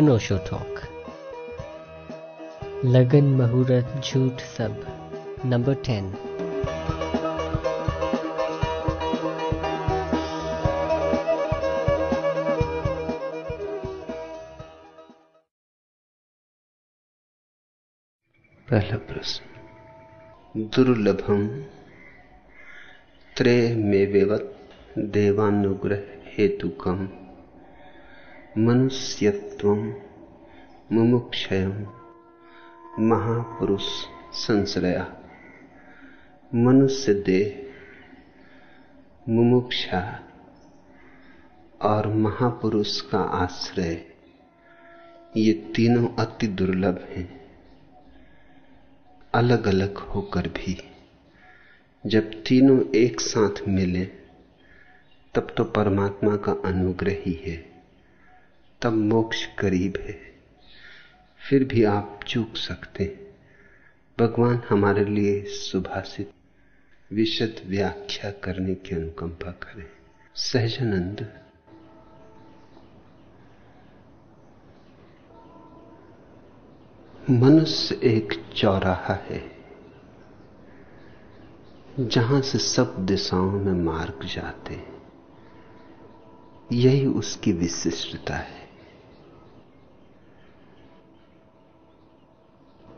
अनोशो talk. लगन, मुहूर्त, झूठ सब। Number ten. पहला प्रश्न। दुर्लभम त्रे मेवेवत देवानुग्रह हेतुकम मनुष्यत्व मुमुक्षय महापुरुष संश्रया। मनुष्य देह मुमुक्षा और महापुरुष का आश्रय, ये तीनों अति दुर्लभ हैं। अलग अलग होकर भी जब तीनों एक साथ मिले, तब तो परमात्मा का अनुग्रह ही है। तब मोक्ष करीब है। फिर भी आप चूक सकते हैं। भगवान हमारे लिए सुभाषित, विशद व्याख्या करने की अनुकंपा करें। सहजानंद। मनुष्य एक चौराहा है, जहाँ से सब दिशाओं में मार्ग जाते यही उसकी विशिष्टता है।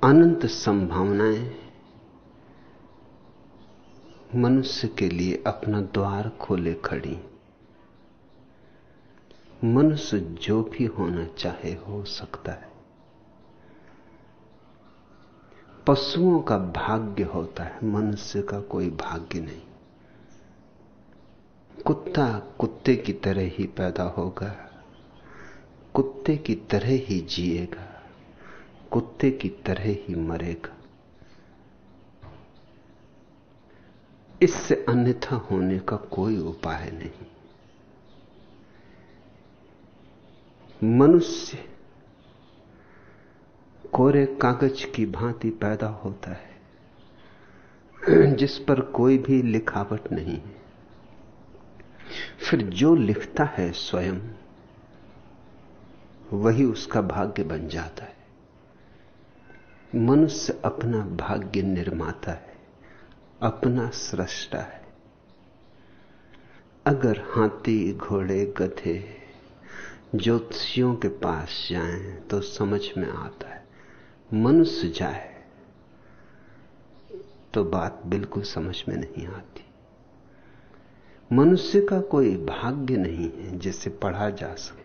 अनंत संभावनाएँ मनुष्य के लिए अपना द्वार खोले खड़ी। मनुष्य जो भी होना चाहे हो सकता है। पशुओं का भाग्य होता है, मनुष्य का कोई भाग्य नहीं। कुत्ता कुत्ते की तरह ही पैदा होगा, कुत्ते की तरह ही जिएगा। कुत्ते की तरह ही मरेगा। इससे अन्यथा होने का कोई उपाय नहीं। मनुष्य कोरे कागज़ की भांति पैदा होता है, जिस पर कोई भी लिखावट नहीं है। फिर जो लिखता है स्वयं, वही उसका भाग्य बन जाता है। मनुष्य अपना भाग्य निर्माता है, अपना सृष्टा है। अगर हाथी, घोड़े, गधे, ज्योतिषियों के पास जाएँ तो समझ में आता है, मनुष्य जाए तो बात बिल्कुल समझ में नहीं आती। मनुष्य का कोई भाग्य नहीं है जिसे पढ़ा जा सके।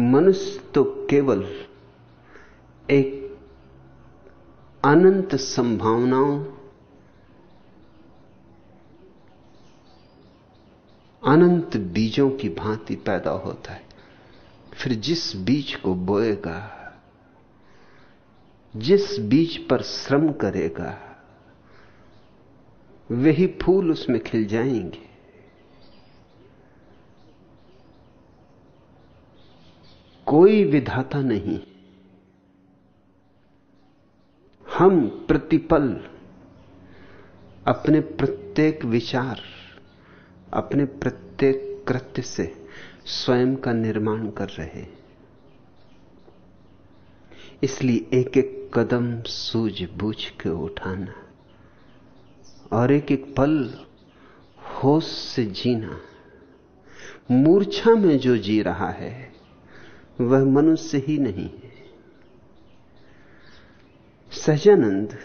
मनुष्य तो केवल एक अनंत संभावनाओं, अनंत बीजों की भांति पैदा होता है। फिर जिस बीज को बोएगा, जिस बीज पर श्रम करेगा, वही फूल उसमें खिल जाएँगे। कोई विधाता नहीं हम प्रतिपल, अपने प्रत्येक विचार, अपने प्रत्येक कृत्य से स्वयं का निर्माण कर रहे इसलिए एक एक कदम सूझ बूझ के उठाना और एक एक पल होश से जीना। मूर्छा में जो जी रहा है, वह मनुष्य ही नहीं है। सहजानंद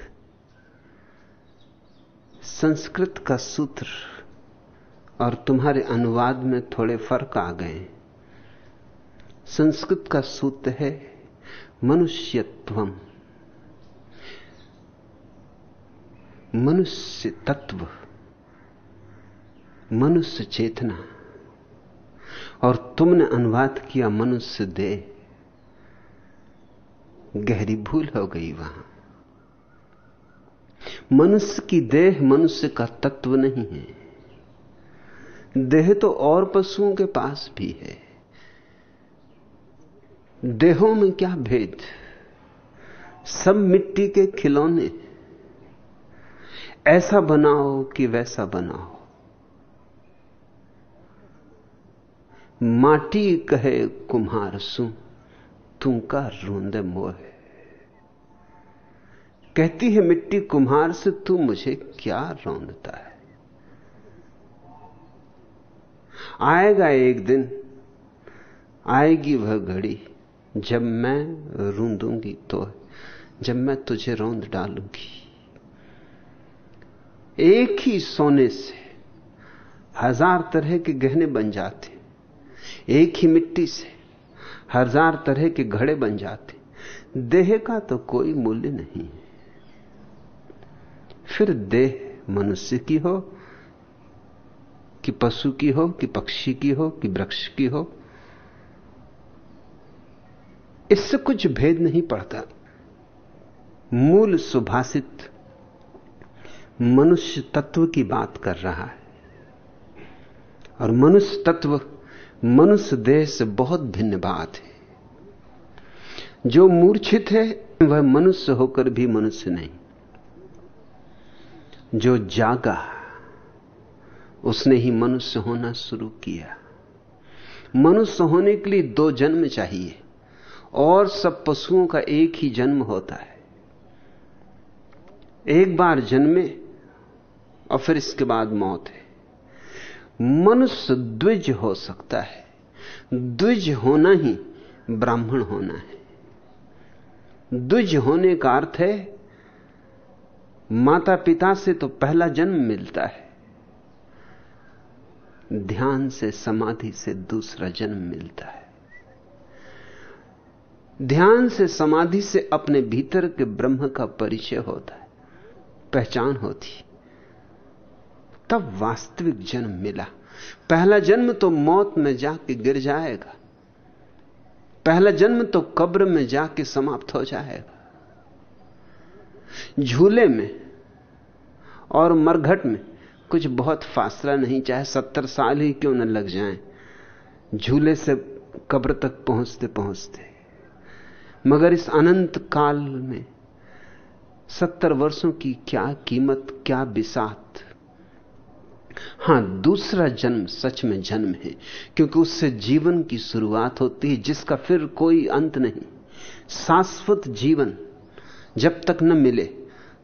संस्कृत का सूत्र और तुम्हारे अनुवाद में थोड़े फ़र्क आ गए संस्कृत का सूत्र है मनुष्यत्वम। मनुष्य तत्व मनुष्य चेतना। और तुमने अनुवाद किया मनुष्य दे गहरी भूल हो गई वहाँ। मनुष्य की देह मनुष्य का तत्व नहीं है। देह तो और पशुओं के पास भी है। देहों में क्या भेद? सब मिट्टी के खिलौने। ऐसा बनाओ कि वैसा बनाओ। माटी कहे, कुम्हार सु तू का रोंद मोह कहती है, मिट्टी कुम्हार से तू मुझे क्या रौंदता है? आएगा एक दिन, आएगी वह घड़ी, जब मैं रूंदूँगी तो जब मैं तुझे रौंद डालूँगी। एक ही सोने से हज़ार तरह के गहने बन जाते, एक ही मिट्टी से हज़ार तरह के घड़े बन जाते। देह का तो कोई मूल्य नहीं फिर देह मनुष्य की हो, कि पशु की हो, कि पक्षी की हो, कि वृक्ष की हो, इससे कुछ भेद नहीं पड़ता। मूल सुभाषित मनुष्य तत्व की बात कर रहा है। और मनुष्य तत्व, मनुष्य देह से बहुत भिन्न बात है। जो मूर्छित है, वह मनुष्य होकर भी मनुष्य नहीं। जो जागा, उसने ही मनुष्य होना शुरू किया। मनुष्य होने के लिए दो जन्म चाहिए, और सब पशुओं का एक ही जन्म होता है। एक बार जन्मे, और फिर इसके बाद मौत है। मनुष्य द्विज हो सकता है। द्विज होना ही ब्राह्मण होना है। द्विज होने का अर्थ है माता पिता से तो पहला जन्म मिलता है। ध्यान से, समाधि से दूसरा जन्म मिलता है। ध्यान से, समाधि से अपने भीतर के ब्रह्म का परिचय होता है, पहचान होती तब वास्तविक जन्म मिला। पहला जन्म तो मौत में जाके गिर जाएगा। पहला जन्म तो कब्र में जाके समाप्त हो जाएगा। झूले में और मरघट में कुछ बहुत फासला नहीं, चाहे सत्तर साल ही क्यों न लग जाएँ। झूले से कब्र तक पहुँचते पहुँचते, मगर इस अनंत काल में सत्तर वर्षों की क्या कीमत, क्या बिसात। हाँ, दूसरा जन्म सच में जन्म है, क्योंकि उससे जीवन की शुरुआत होती है, जिसका फिर कोई अंत नहीं। शाश्वत जीवन जब तक न मिले,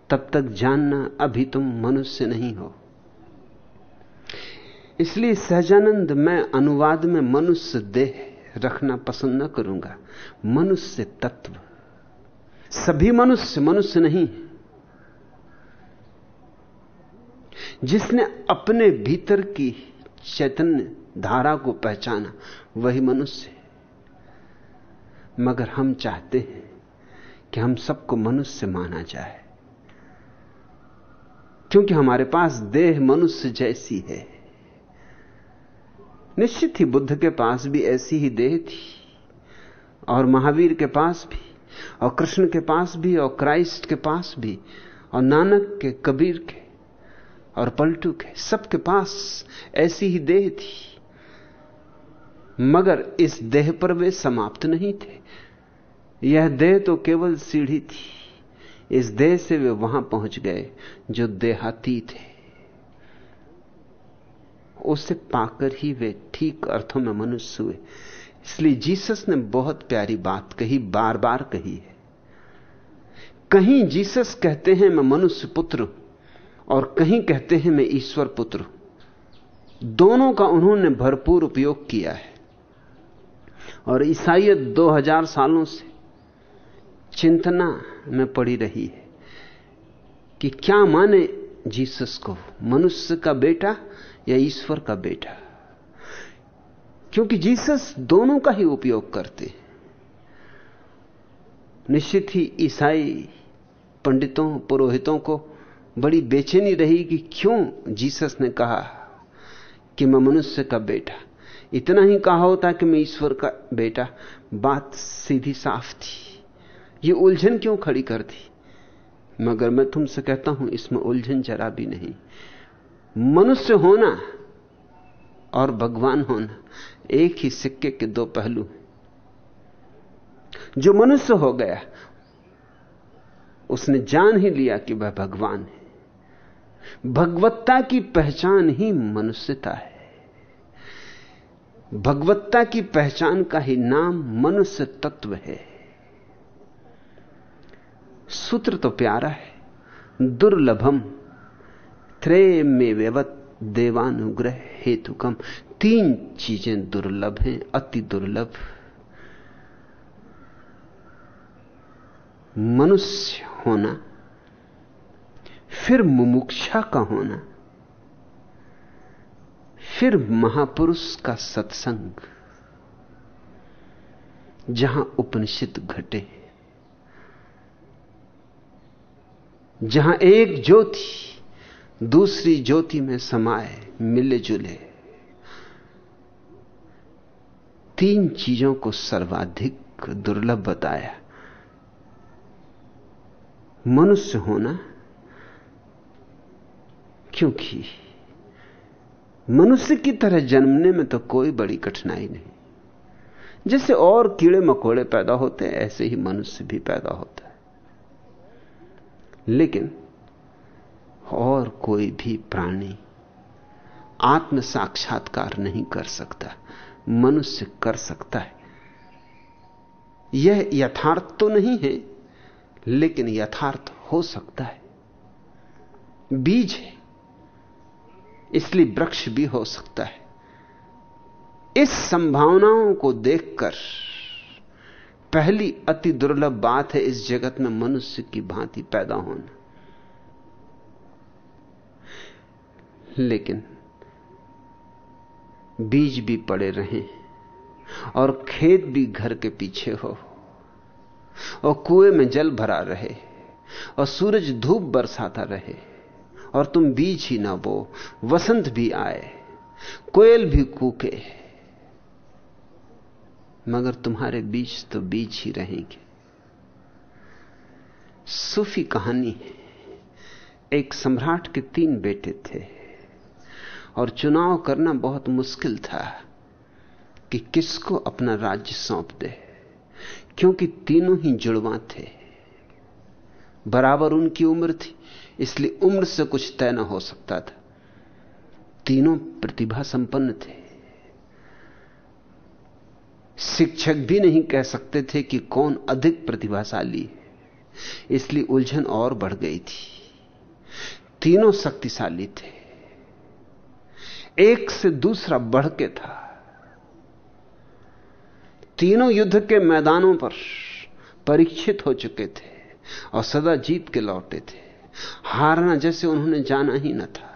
तब तक जानना अभी तुम मनुष्य नहीं हो। इसलिए सहजानंद, मैं अनुवाद में मनुष्य देह रखना पसंद न करूँगा। मनुष्य तत्व। सभी मनुष्य मनुष्य नहीं जिसने अपने भीतर की चैतन्य धारा को पहचाना, वही मनुष्य मगर हम चाहते हैं कि हम सबको मनुष्य माना जाए। क्योंकि हमारे पास देह मनुष्य जैसी है। निश्चित ही बुद्ध के पास भी ऐसी ही देह थी, और महावीर के पास भी, और कृष्ण के पास भी, और क्राइस्ट के पास भी, और नानक के, कबीर के, और पलटू के, सबके पास ऐसी ही देह थी। मगर इस देह पर वे समाप्त नहीं थे। यह देह तो केवल सीढ़ी थी। इस देह से वे वहाँ पहुँच गए, जो देहाती थे। उसे पाकर ही वे ठीक अर्थों में मनुष्य हुए। इसलिए जीसस ने बहुत प्यारी बात कही बार बार कही है। कहीं जीसस कहते हैं, मैं मनुष्य पुत्र और कहीं कहते हैं, मैं ईश्वर पुत्र दोनों का उन्होंने भरपूर उपयोग किया है। और ईसाइत 2000 सालों से चिंतना में पड़ी रही है कि क्या माने जीसस को मनुष्य का बेटा या ईश्वर का बेटा? क्योंकि जीसस दोनों का ही उपयोग करते निश्चित ही ईसाई पंडितों, पुरोहितों को बड़ी बेचैनी रही कि क्यों जीसस ने कहा कि मैं मनुष्य का बेटा। इतना ही कहा होता कि मैं ईश्वर का बेटा। बात सीधी साफ़ थी। ये उलझन क्यों खड़ी कर दी? मगर मैं तुमसे कहता हूँ, इसमें उलझन जरा भी नहीं। मनुष्य होना और भगवान होना एक ही सिक्के के दो पहलू जो मनुष्य हो गया, उसने जान ही लिया कि वह भगवान है। भगवत्ता की पहचान ही मनुष्यता है। भगवत्ता की पहचान का ही नाम मनुष्य तत्व है। सूत्र तो प्यारा है। दुर्लभम त्रे में व्यवत देवानुग्रह हेतु कम तीन चीज़ें दुर्लभ हैं, अति दुर्लभ। मनुष्य होना, फिर मुमुक्षा का होना, फिर महापुरुष का सत्संग, जहाँ उपनिषद घटे जहाँ एक ज्योति दूसरी ज्योति में समाये मिले जुले तीन चीज़ों को सर्वाधिक दुर्लभ बताया। मनुष्य होना, क्योंकि मनुष्य की तरह जन्मने में तो कोई बड़ी कठिनाई नहीं। जैसे और कीड़े मकोड़े पैदा होते हैं ऐसे ही मनुष्य भी पैदा होता लेकिन और कोई भी प्राणी आत्म साक्षात्कार नहीं कर सकता, मनुष्य कर सकता है। यह यथार्थ तो नहीं है, लेकिन यथार्थ हो सकता है। बीज है, इसलिए वृक्ष भी हो सकता है। इस संभावनाओं को देखकर पहली अति दुर्लभ बात है इस जगत में मनुष्य की भांति पैदा होना। लेकिन बीज भी पड़े रहे और खेत भी घर के पीछे हो और कुएँ में जल भरा रहे और सूरज धूप बरसाता रहे और तुम बीज ही ना बो, वसंत भी आए, कोयल भी कूके। मगर तुम्हारे बीज तो बीज ही रहेंगे। सूफी कहानी है। एक सम्राट के तीन बेटे थे और चुनाव करना बहुत मुश्किल था कि किसको अपना राज्य सौंप दे, क्योंकि तीनों ही जुड़वा थे। बराबर उनकी उम्र थी, इसलिए उम्र से कुछ तय न हो सकता था। तीनों प्रतिभा संपन्न थे। शिक्षक भी नहीं कह सकते थे कि कौन अधिक प्रतिभाशाली इसलिए उलझन और बढ़ गई थी। तीनों शक्तिशाली थे। एक से दूसरा बढ़ के था। तीनों युद्ध के मैदानों पर परीक्षित हो चुके थे और सदा जीत के लौटे थे। हारना जैसे उन्होंने जाना ही न था।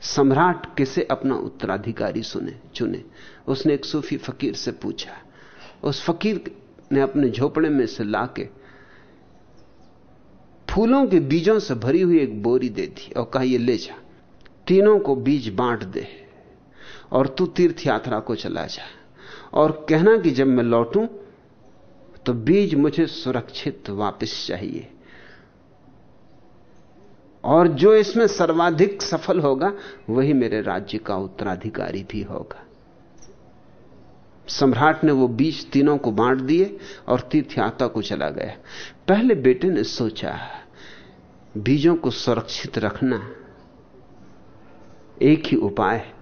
सम्राट किसे अपना उत्तराधिकारी सुने, चुने? उसने एक सूफी फकीर से पूछा, उस फकीर ने अपने झोपड़े में से लाके फूलों के बीजों से भरी हुई एक बोरी दे दी और कहा यह ले जा, तीनों को बीज बांट दे और तू तीर्थ यात्रा को चला जा और कहना कि जब मैं लौटूं तो बीज मुझे सुरक्षित वापस चाहिए और जो इसमें सर्वाधिक सफल होगा, वही मेरे राज्य का उत्तराधिकारी भी होगा। सम्राट ने वो बीज तीनों को बांट दिए और तीर्थ यात्रा को चला गया। पहले बेटे ने सोचा, बीजों को सुरक्षित रखना एक ही उपाय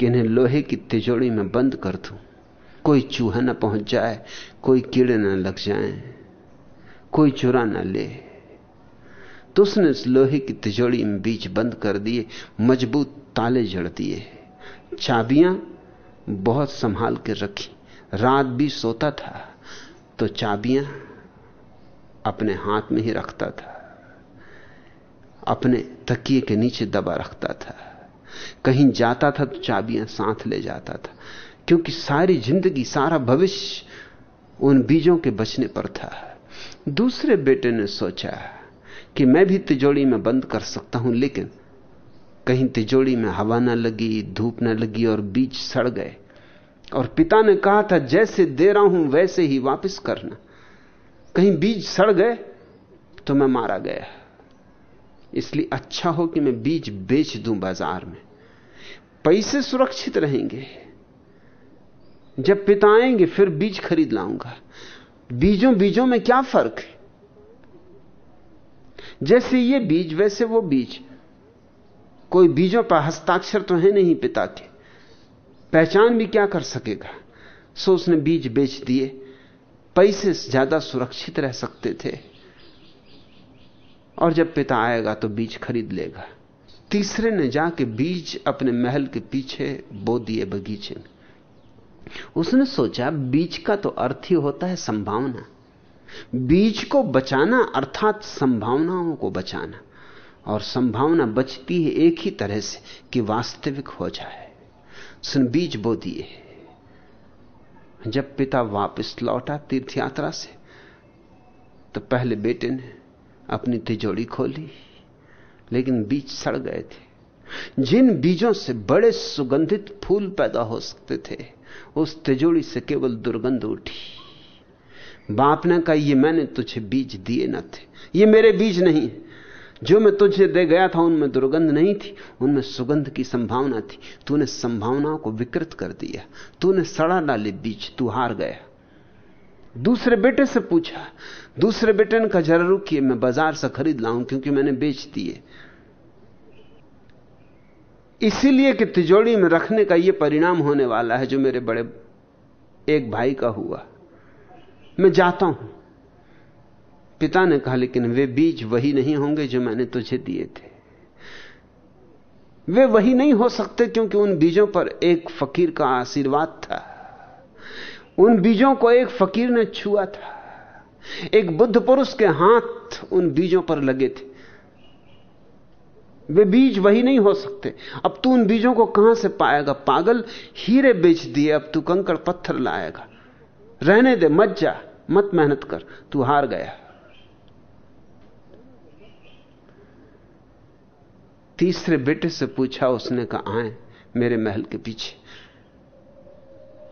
कि इन्हें लोहे की तिजोड़ी में बंद कर दूँ। कोई चूहा न पहुँच जाए, कोई कीड़े न लग जाए, कोई चुरा न ले। तो उसने इस लोहे की तिजोड़ी में बीज बंद कर दिए, मज़बूत ताले जड़ दिए। चाबियाँ बहुत संभाल के रखी। रात भी सोता था तो चाबियाँ अपने हाथ में ही रखता था। अपने तकिए के नीचे दबा रखता था। कहीं जाता था तो चाबियाँ साथ ले जाता था, क्योंकि सारी ज़िंदगी, सारा भविष्य उन बीजों के बचने पर था। दूसरे बेटे ने सोचा कि मैं भी तिजोड़ी में बंद कर सकता हूँ, लेकिन कहीं तिजोड़ी में हवा ना लगी, धूप ना लगी और बीज सड़ गए। और पिता ने कहा था, जैसे दे रहा हूँ, वैसे ही वापस करना। कहीं बीज सड़ गए तो मैं मारा गया। इसलिए अच्छा हो कि मैं बीज बेच दूँ बाज़ार में। पैसे सुरक्षित रहेंगे। जब पिता आएँगे, फिर बीज खरीद लाऊँगा। बीजों बीजों में क्या फ़र्क है? जैसे ये बीज, वैसे वो बीज। कोई बीजों पर हस्ताक्षर तो है नहीं पिता के। पहचान भी क्या कर सकेगा? सो उसने बीज बेच दिए। पैसे ज़्यादा सुरक्षित रह सकते थे। और जब पिता आएगा तो बीज खरीद लेगा। तीसरे ने जाके बीज अपने महल के पीछे बो दिए बगीचे में। उसने सोचा, बीज का तो अर्थ ही होता है संभावना। बीज को बचाना अर्थात संभावनाओं को बचाना। और संभावना बचती है एक ही तरह से कि वास्तविक हो जाए। सुन, बीज बो दिए। जब पिता वापस लौटा तीर्थ यात्रा से तो पहले बेटे ने अपनी तिजोड़ी खोली, लेकिन बीज सड़ गए थे। जिन बीजों से बड़े सुगंधित फूल पैदा हो सकते थे, उस तिजोड़ी से केवल दुर्गंध उठी। बाप ने कहा, ये मैंने तुझे बीज दिए न थे। ये मेरे बीज नहीं जो मैं तुझे दे गया था, उनमें दुर्गंध नहीं थी, उनमें सुगंध की संभावना थी। तूने संभावनाओं को विकृत कर दिया। तूने सड़ा डाले बीज, तू हार गया। दूसरे बेटे से पूछा, दूसरे बेटे ने कहा, जरा रुकिए, मैं बाज़ार से खरीद लाऊं, क्योंकि मैंने बेच दिए। इसीलिए कि तिजोड़ी में रखने का यह परिणाम होने वाला है, जो मेरे बड़े एक भाई का हुआ। मैं जाता हूँ। पिता ने कहा, लेकिन वे बीज वही नहीं होंगे जो मैंने तुझे दिए थे। वे वही नहीं हो सकते क्योंकि उन बीजों पर एक फकीर का आशीर्वाद था। उन बीजों को एक फकीर ने छुआ था। एक बुद्ध पुरुष के हाथ उन बीजों पर लगे थे। वे बीज वही नहीं हो सकते। अब तू उन बीजों को कहाँ से पाएगा? पागल, हीरे बेच दिए, अब तू कंकड़ पत्थर लाएगा। रहने दे, मत जा, मत मेहनत कर, तू हार गया। तीसरे बेटे से पूछा उसने कहा, आए मेरे महल के पीछे।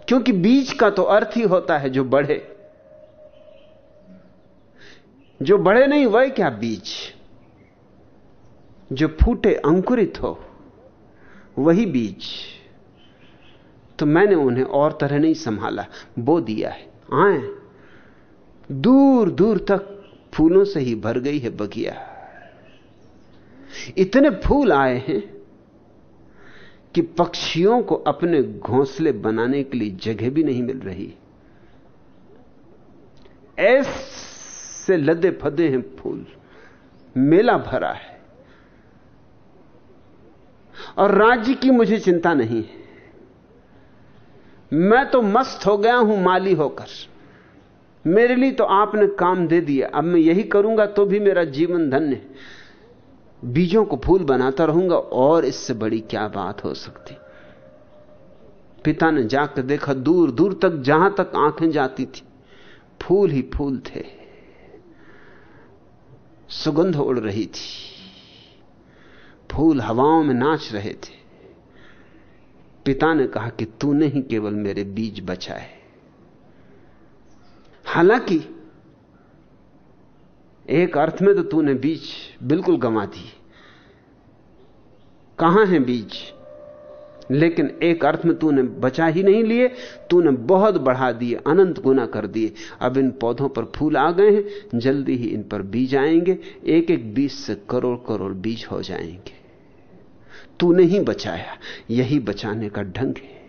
क्योंकि बीज का तो अर्थ ही होता है जो बढ़े। जो बढ़े नहीं, वह क्या बीज? जो फूटे अंकुरित हो, वही बीज। तो मैंने उन्हें और तरह नहीं संभाला, बो दिया है। आए। दूर दूर तक फूलों से ही भर गई है बगिया। इतने फूल आए हैं कि पक्षियों को अपने घोंसले बनाने के लिए जगह भी नहीं मिल रही। ऐसे लदे फदे हैं फूल। मेला भरा है। और राज्य की मुझे चिंता नहीं है। मैं तो मस्त हो गया हूँ, माली होकर। मेरे लिए तो आपने काम दे दिया। अब मैं यही करूँगा तो भी मेरा जीवन धन्य बीजों को फूल बनाता रहूँगा और इससे बड़ी क्या बात हो सकती? पिता ने जाकर देखा, दूर दूर तक, जहाँ तक आँखें जाती थी, फूल ही फूल थे। सुगंध उड़ रही थी। फूल हवाओं में नाच रहे थे। पिता ने कहा कि तूने ही केवल मेरे बीज बचाए। हालाँकि एक अर्थ में तो तूने बीज बिल्कुल गंवा दी कहाँ है बीज? लेकिन एक अर्थ में तूने बचा ही नहीं लिए, तूने बहुत बढ़ा दिए, अनंत गुना कर दिए। अब इन पौधों पर फूल आ गए हैं, जल्दी ही इन पर बीज आएँगे। एक एक बीज से करोड़ करोड़ बीज हो जाएँगे। तूने ही बचाया, यही बचाने का ढंग है।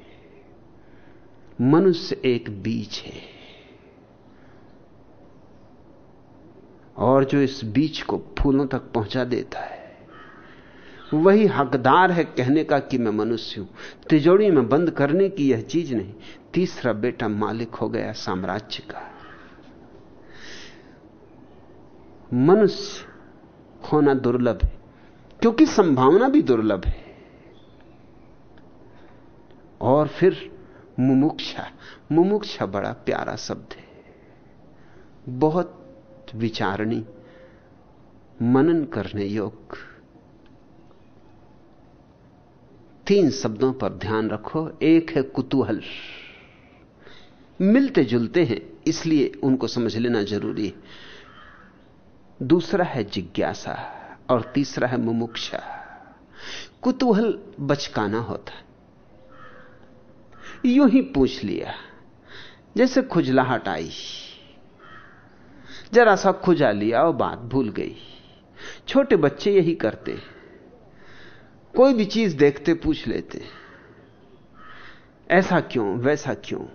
मनुष्य एक बीज है। और जो इस बीज को फूलों तक पहुँचा देता है। वही हकदार है कहने का कि मैं मनुष्य हूँ। तिजोड़ी में बंद करने की यह चीज़ नहीं, तीसरा बेटा मालिक हो गया साम्राज्य का। मनुष्य होना दुर्लभ है, क्योंकि संभावना भी दुर्लभ है। और फिर मुमुक्षा। मुमुक्षा बड़ा प्यारा शब्द है। बहुत विचारणी, मनन करने योग। तीन शब्दों पर ध्यान रखो, एक है कुतूहल। मिलते जुलते हैं, इसलिए उनको समझ लेना ज़रूरी। है दूसरा है जिज्ञासा और तीसरा है मुमुक्षा। कुतूहल बचकाना होता यूँ ही पूछ लिया, जैसे खुजलाहट आई। जरा सा खुजा लिया और बात भूल गई। छोटे बच्चे यही करते कोई भी चीज़ देखते, पूछ लेते। ऐसा क्यों, वैसा क्यों?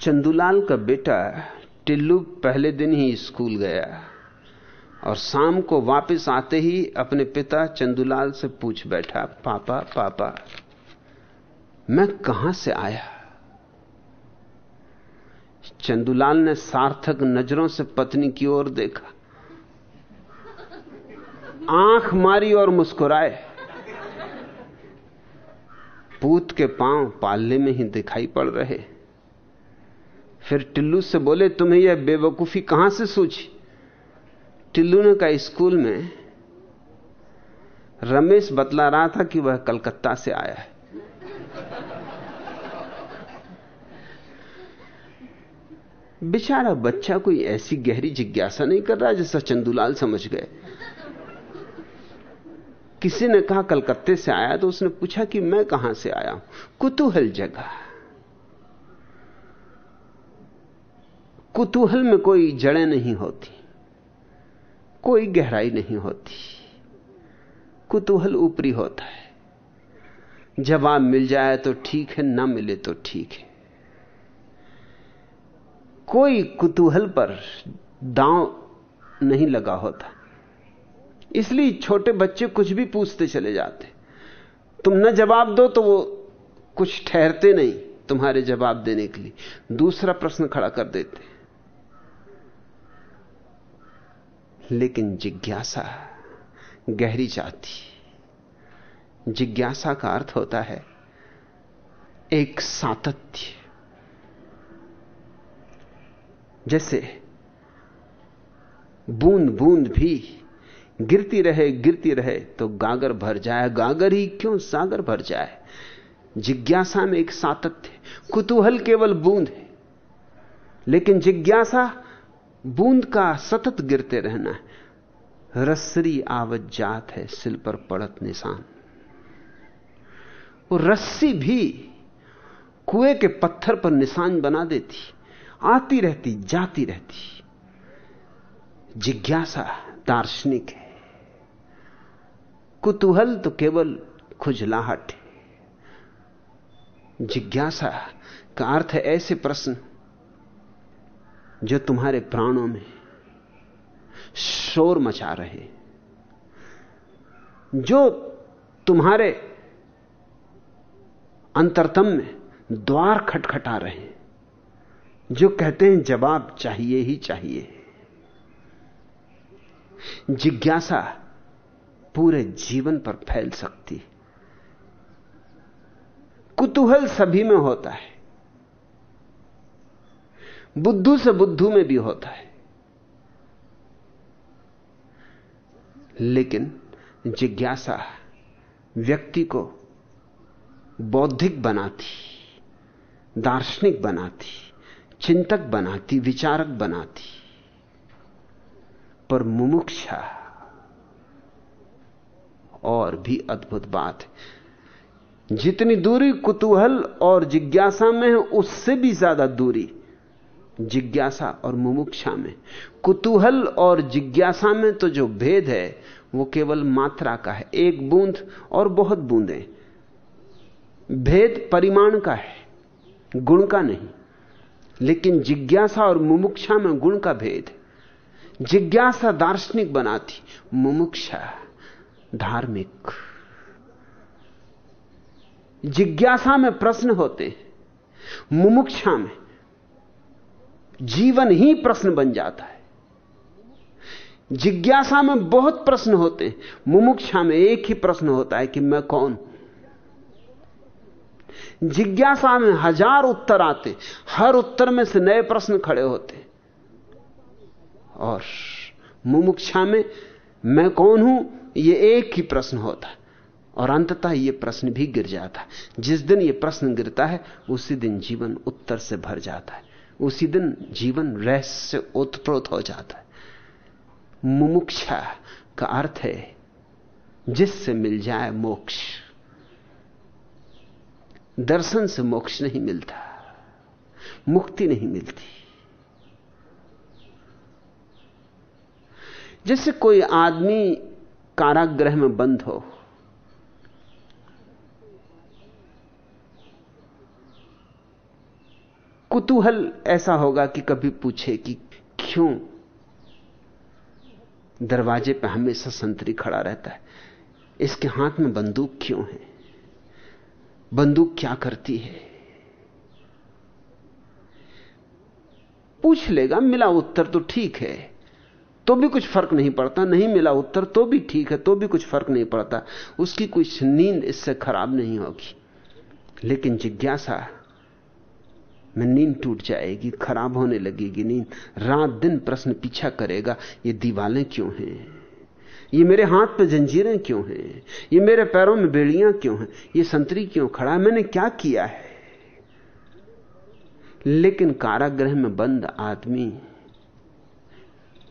चंदूलाल का बेटा टिल्लू पहले दिन ही स्कूल गया और शाम को वापस आते ही अपने पिता चंदूलाल से पूछ बैठा, पापा पापा। मैं कहाँ से आया? चंदूलाल ने सार्थक नज़रों से पत्नी की ओर देखा। आँख मारी और मुस्कुराए। पूत के पाँव पालने में ही दिखाई पड़ रहे। फिर टिल्लू से बोले, तुम्हें यह बेवकूफ़ी कहाँ से सूझी? टिल्लू ने कहा, स्कूल में रमेश बतला रहा था कि वह कलकत्ता से आया है। बेचारा बच्चा कोई ऐसी गहरी जिज्ञासा नहीं कर रहा जैसा चंदूलाल समझ गए। किसी ने कहा, कलकत्ते से आया? तो उसने पूछा कि, मैं कहाँ से आया हूँ? कुतूहल जगह। कुतूहल में कोई जड़ें नहीं होती, कोई गहराई नहीं होती। कुतूहल ऊपरी होता है। जवाब मिल जाए तो ठीक है, ना मिले तो ठीक है। कोई कुतूहल पर दांव नहीं लगा होता। इसलिए छोटे बच्चे कुछ भी पूछते चले जाते। तुम न जवाब दो तो वो कुछ ठहरते नहीं तुम्हारे जवाब देने के लिए। दूसरा प्रश्न खड़ा कर देते। लेकिन जिज्ञासा गहरी जाती। जिज्ञासा का अर्थ होता है एक सातत्य। जैसे बूंद बूंद भी गिरती रहे गिरती रहे तो गागर भर जाए। गागर ही क्यों? सागर भर जाए। जिज्ञासा में एक सातत्य कुतूहल केवल बूंद है। लेकिन जिज्ञासा बूंद का सतत गिरते रहना है। रसरी आवत जात है, सिल पर पड़त निशान। वो रस्सी भी कुएँ के पत्थर पर निशान बना देती। आती रहती, जाती रहती। जिज्ञासा दार्शनिक है। कुतूहल तो केवल खुजलाहट है। जिज्ञासा का अर्थ है ऐसे प्रश्न जो तुम्हारे प्राणों में शोर मचा रहे। जो तुम्हारे अंतरतम में द्वार खटखटा रहे। जो कहते हैं जवाब चाहिए ही चाहिए। जिज्ञासा पूरे जीवन पर फैल सकती कुतूहल सभी में होता है। बुद्धू से बुद्धू में भी होता है। लेकिन जिज्ञासा व्यक्ति को बौद्धिक बनाती, दार्शनिक बनाती। चिंतक बनाती, विचारक बनाती। पर मुमुक्षा और भी अद्भुत बात है। जितनी दूरी कुतूहल और जिज्ञासा में है, उससे भी ज़्यादा दूरी जिज्ञासा और मुमुक्षा में। कुतूहल और जिज्ञासा में तो जो भेद है, वो केवल मात्रा का है। एक बूंद और बहुत बूंदें। भेद परिमाण का है, गुण का नहीं। लेकिन जिज्ञासा और मुमुक्षा में गुण का भेद है। जिज्ञासा दार्शनिक बनाती, मुमुक्षा धार्मिक। जिज्ञासा में प्रश्न होते मुमुक्षा में जीवन ही प्रश्न बन जाता है। जिज्ञासा में बहुत प्रश्न होते हैं, मुमुक्षा में एक ही प्रश्न होता है कि मैं कौन जिज्ञासा में हज़ार उत्तर आते, हर उत्तर में से नए प्रश्न खड़े होते। और मुमुक्षा में, मैं कौन हूँ? यह एक ही प्रश्न होता। है और अंततः यह प्रश्न भी गिर जाता। है जिस दिन यह प्रश्न गिरता है, उसी दिन जीवन उत्तर से भर जाता है। उसी दिन जीवन रहस्य से हो जाता है। मुमुक्षा का अर्थ है, जिससे मिल जाए मोक्ष। दर्शन से मोक्ष नहीं मिलता, मुक्ति नहीं मिलती। जैसे कोई आदमी कारागृह में बंद हो, कुतूहल ऐसा होगा कि कभी पूछे कि क्यों दरवाजे पर हमेशा संतरी खड़ा रहता है, इसके हाथ में बंदूक क्यों है? बंदूक क्या करती है? पूछ लेगा, मिला उत्तर तो ठीक है। तो भी कुछ फ़र्क नहीं पड़ता, नहीं मिला उत्तर तो भी ठीक है तो भी कुछ फ़र्क नहीं पड़ता। उसकी कुछ नींद इससे खराब नहीं होगी। लेकिन जिज्ञासा, में नींद टूट जाएगी, खराब होने लगेगी नींद। रात दिन प्रश्न पीछा करेगा, ये दीवालें क्यों हैं? ये मेरे हाथ पे जंजीरें क्यों हैं? ये मेरे पैरों में बेड़ियाँ क्यों हैं? ये संतरी क्यों खड़ा है? मैंने क्या किया है? लेकिन कारागृह में बंद आदमी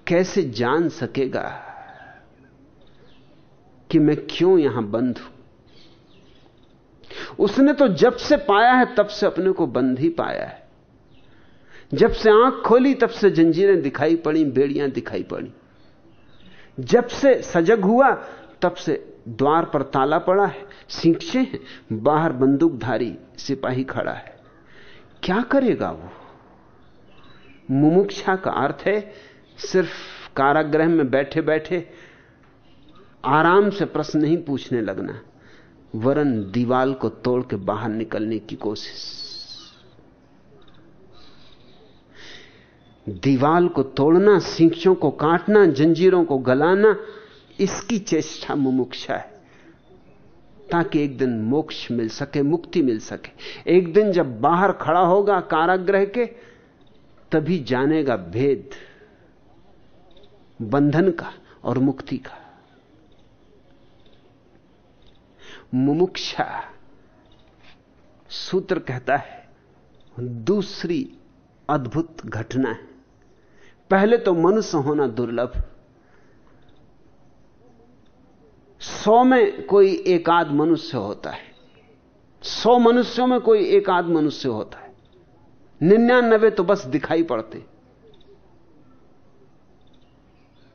कैसे जान सकेगा कि मैं क्यों यहाँ बंद हूँ? उसने तो जब से पाया है, तब से अपने को बंद ही पाया है। जब से आँख खोली, तब से जंजीरें दिखाई पड़ी, बेड़ियाँ दिखाई पड़ी। जब से सजग हुआ, तब से द्वार पर ताला पड़ा है, सींचे हैं, बाहर बंदूकधारी सिपाही खड़ा है। क्या करेगा वो? मुमुक्षा का अर्थ है, सिर्फ़ कारागृह में बैठे बैठे आराम से प्रश्न नहीं पूछने लगना, वरन दीवाल को तोड़ के बाहर निकलने की कोशिश। दीवाल को तोड़ना, सींचों को काटना, जंजीरों को गलाना, इसकी चेष्टा मुमुक्षा है। ताकि एक दिन मोक्ष मिल सके, मुक्ति मिल सके। एक दिन जब बाहर खड़ा होगा काराग्रह के, तभी जानेगा भेद, बंधन का और मुक्ति का। मुमुक्षा सूत्र कहता है, दूसरी अद्भुत घटना है। पहले तो मनुष्य होना दुर्लभ। सौ में कोई एक आध मनुष्य होता है। सौ मनुष्यों में कोई एक आध मनुष्य होता है। निन्यानबे तो बस दिखाई पड़ते।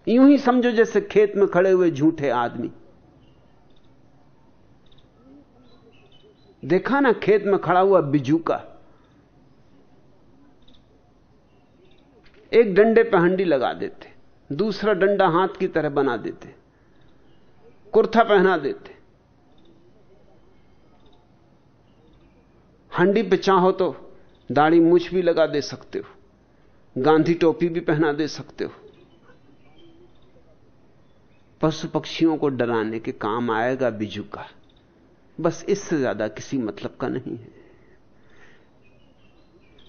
यूँ ही समझो जैसे खेत में खड़े हुए झूठे आदमी। देखा ना, खेत में खड़ा हुआ बिजू का। एक डंडे पर हंडी लगा देते, दूसरा डंडा हाथ की तरह बना देते, कुर्ता पहना देते। हंडी पे चाहो तो दाढ़ी मुछ भी लगा दे सकते हो, गांधी टोपी भी पहना दे सकते हो। पशु पक्षियों को डराने के काम आएगा बिजू का। बस इससे ज़्यादा किसी मतलब का नहीं है।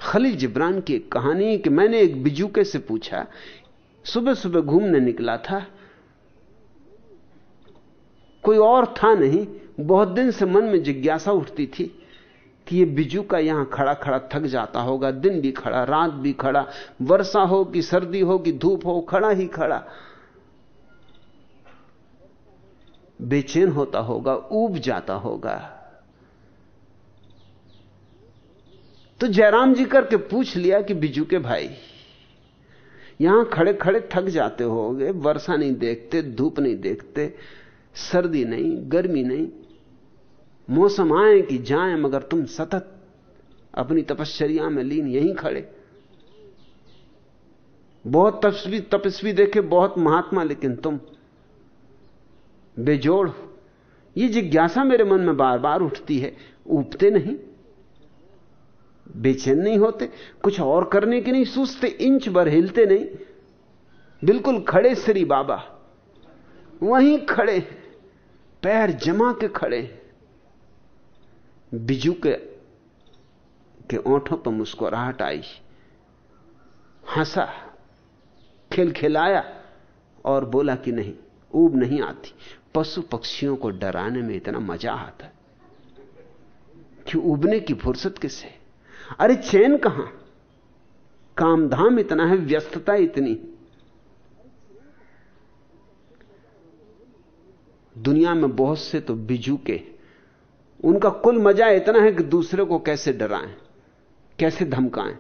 खलील जिब्रान की एक कहानी है कि मैंने एक बिजूके से पूछा, सुबह सुबह घूमने निकला था। कोई और था नहीं, बहुत दिन से मन में जिज्ञासा उठती थी कि ये बिजू का यहाँ खड़ा खड़ा थक जाता होगा, दिन भी खड़ा, रात भी खड़ा, वर्षा हो कि सर्दी हो कि धूप हो, खड़ा ही खड़ा। बेचैन होता होगा, ऊब जाता होगा। तो जयराम जी करके पूछ लिया कि बिजू के भाई, यहाँ खड़े खड़े थक जाते होगे, वर्षा नहीं देखते, धूप नहीं देखते, सर्दी नहीं, गर्मी नहीं, मौसम आए कि जाए, मगर तुम सतत अपनी तपश्चर्या में लीन यहीं खड़े। बहुत तपस्वी तपस्वी देखे, बहुत महात्मा, लेकिन तुम बेजोड़ ये जिज्ञासा मेरे मन में बार बार उठती है उबते नहीं। बेचैन नहीं होते, कुछ और करने की नहीं सोचते इंच भर हिलते नहीं। बिल्कुल खड़े श्री बाबा। वहीं खड़े, पैर जमा के खड़े। बिजू के के ओंठों पर मुस्कुराहट आई। हंसा खिलखिलाया और बोला कि नहीं, ऊब नहीं आती। पशु पक्षियों को डराने में इतना मज़ा आता कि उबने की फुर्सत किसे अरे चैन कहाँ? कामधाम इतना है, व्यस्तता इतनी। दुनिया में बहुत से तो बिजू के, उनका कुल मज़ा इतना है कि दूसरे को कैसे डराएँ, कैसे धमकाएँ।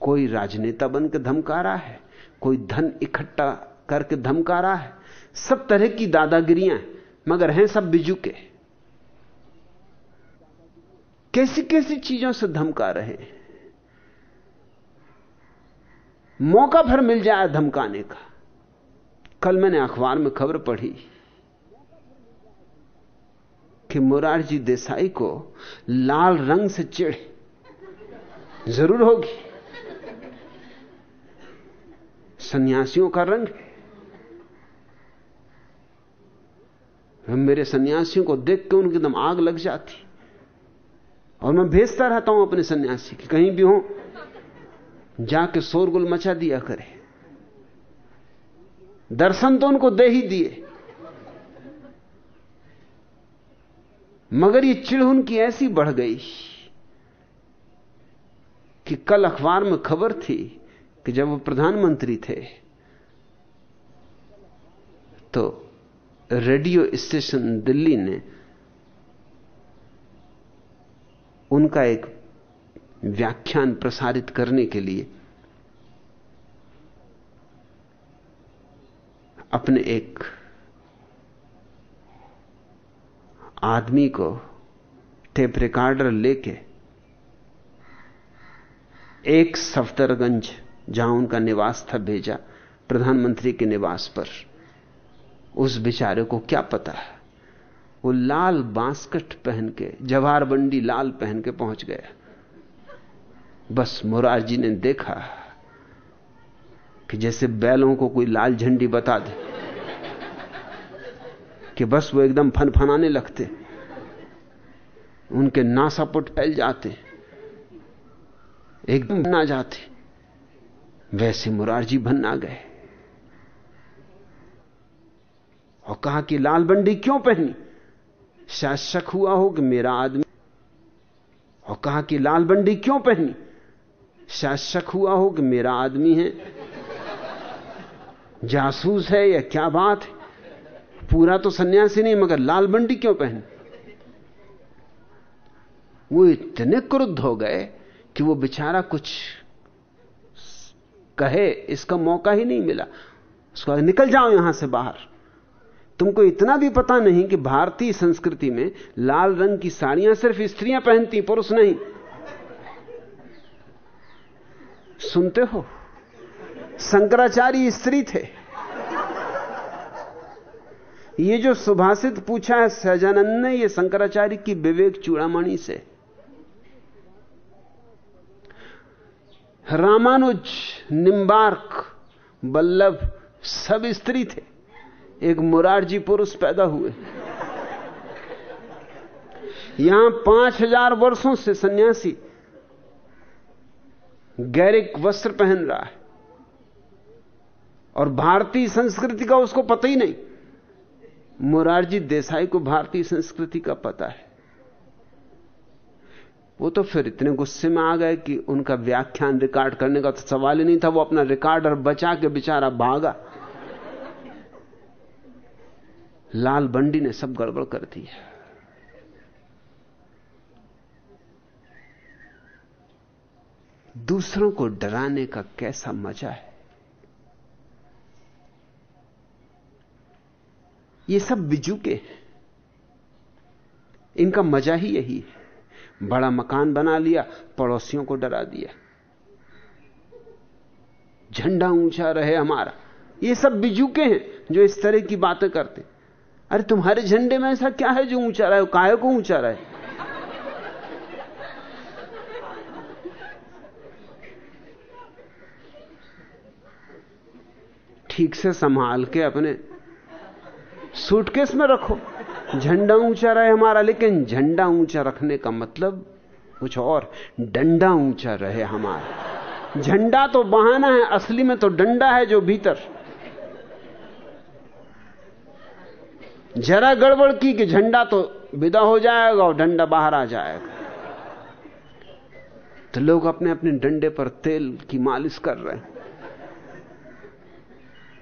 कोई राजनेता बनकर धमका रहा है, कोई धन इकट्ठा करके धमका रहा है। सब तरह की दादागिरियाँ मगर हैं सब बिजू बिजुके कैसी कैसी चीज़ों से धमका रहे हैं? मौका भर मिल जाए धमकाने का। कल मैंने अखबार में खबर पढ़ी कि मुरारजी देसाई को लाल रंग से चिड़ ज़रूर होगी। सन्यासियों का रंग मेरे सन्यासियों को देख के उनकी दम आग लग जाती। और मैं भेजता रहता हूँ अपने सन्यासी की, कहीं भी हो, जाके शोरगुल मचा दिया करे। दर्शन तो उनको दे ही दिए। मगर ये चिड़ उनकी ऐसी बढ़ गई कि कल अखबार में खबर थी कि जब वो प्रधानमंत्री थे तो रेडियो स्टेशन दिल्ली ने उनका एक व्याख्यान प्रसारित करने के लिए अपने एक आदमी को टेप रिकॉर्डर लेके एक सफदरगंज जहाँ उनका निवास था भेजा, प्रधानमंत्री के निवास पर। उस बेचारे को क्या पता है? वो लाल बांसकट पहन के, जवाहर बंडी लाल पहन के पहुँच गया। बस मुरारजी ने देखा कि जैसे बैलों को कोई लाल झंडी बता दे, कि बस वो एकदम फनफनाने लगते। उनके नासापुट फैल जाते, एकदम बना जाते। वैसे मुरारजी बनना गए। और कहा कि लाल बंडी क्यों पहनी? शायद शक हुआ हो कि मेरा आदमी? और कहा कि लाल बंडी क्यों पहनी? शायद शक हुआ हो कि मेरा आदमी है? जासूस है या क्या बात है? पूरा तो सन्यासी नहीं, मगर लाल बंडी क्यों पहनी? वो इतने क्रुद्ध हो गए कि वो बेचारा कुछ कहे, इसका मौका ही नहीं मिला। उसको निकल जाओ यहाँ से बाहर। तुमको इतना भी पता नहीं कि भारतीय संस्कृति में लाल रंग की साड़ियाँ सिर्फ़ स्त्रियाँ पहनती, पुरुष नहीं। सुनते हो? शंकराचार्य स्त्री थे। ये जो सुभाषित पूछा है सहजानंद ने, ये शंकराचार्य की विवेक चूड़ामणि से। रामानुज निम्बार्क बल्लभ सब स्त्री थे। एक मुरारजी पुरुष पैदा हुए। यहाँ पाँच हज़ार वर्षों से सन्यासी गैरिक वस्त्र पहन रहा है। और भारतीय संस्कृति का उसको पता ही नहीं। मुरारजी देसाई को भारतीय संस्कृति का पता है। वो तो फिर इतने गुस्से में आ गए कि उनका व्याख्यान रिकॉर्ड करने का तो सवाल ही नहीं था। वो अपना रिकॉर्डर बचा के बेचारा भागा। लाल बंडी ने सब गड़बड़ कर दी है। दूसरों को डराने का कैसा मज़ा है? ये सब बिजुके हैं। इनका मज़ा ही यही है। बड़ा मकान बना लिया, पड़ोसियों को डरा दिया। झंडा ऊँचा रहे हमारा। ये सब बिजुके हैं जो इस तरह की बातें करते। अरे तुम्हारे झंडे में ऐसा क्या है जो ऊँचा रहा है? काय को ऊँचा रहा है? ठीक से संभाल के अपने सूटकेस में रखो। झंडा ऊँचा रहे हमारा, लेकिन झंडा ऊँचा रखने का मतलब कुछ और। डंडा ऊँचा रहे हमारा। झंडा तो बहाना है, असली में तो डंडा है जो भीतर। जरा गड़बड़ की कि झंडा तो विदा हो जाएगा और डंडा बाहर आ जाएगा। तो लोग अपने अपने डंडे पर तेल की मालिश कर रहे हैं।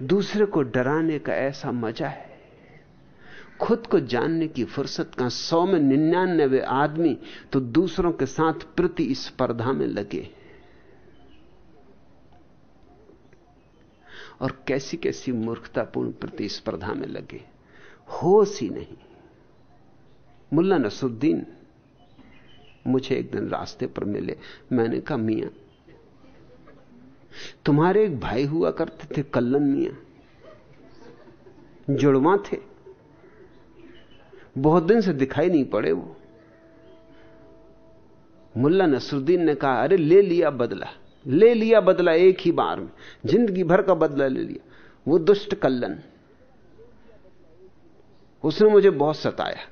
दूसरे को डराने का ऐसा मज़ा है। खुद को जानने की फुर्सत का सौ में निन्यानवे आदमी तो दूसरों के साथ प्रति स्पर्धा में लगे। और कैसी कैसी मूर्खतापूर्ण प्रतिस्पर्धा में लगे। होश ही नहीं। मुल्ला नसुद्दीन मुझे एक दिन रास्ते पर मिले। मैंने कहा, मियाँ, तुम्हारे एक भाई हुआ करते थे, कल्लन मियाँ। जुड़वा थे। बहुत दिन से दिखाई नहीं पड़े वो। मुल्ला नसरुद्दीन ने कहा, अरे, ले लिया बदला, ले लिया बदला एक ही बार में। ज़िंदगी भर का बदला ले लिया। वो दुष्ट कल्लन। उसने मुझे बहुत सताया।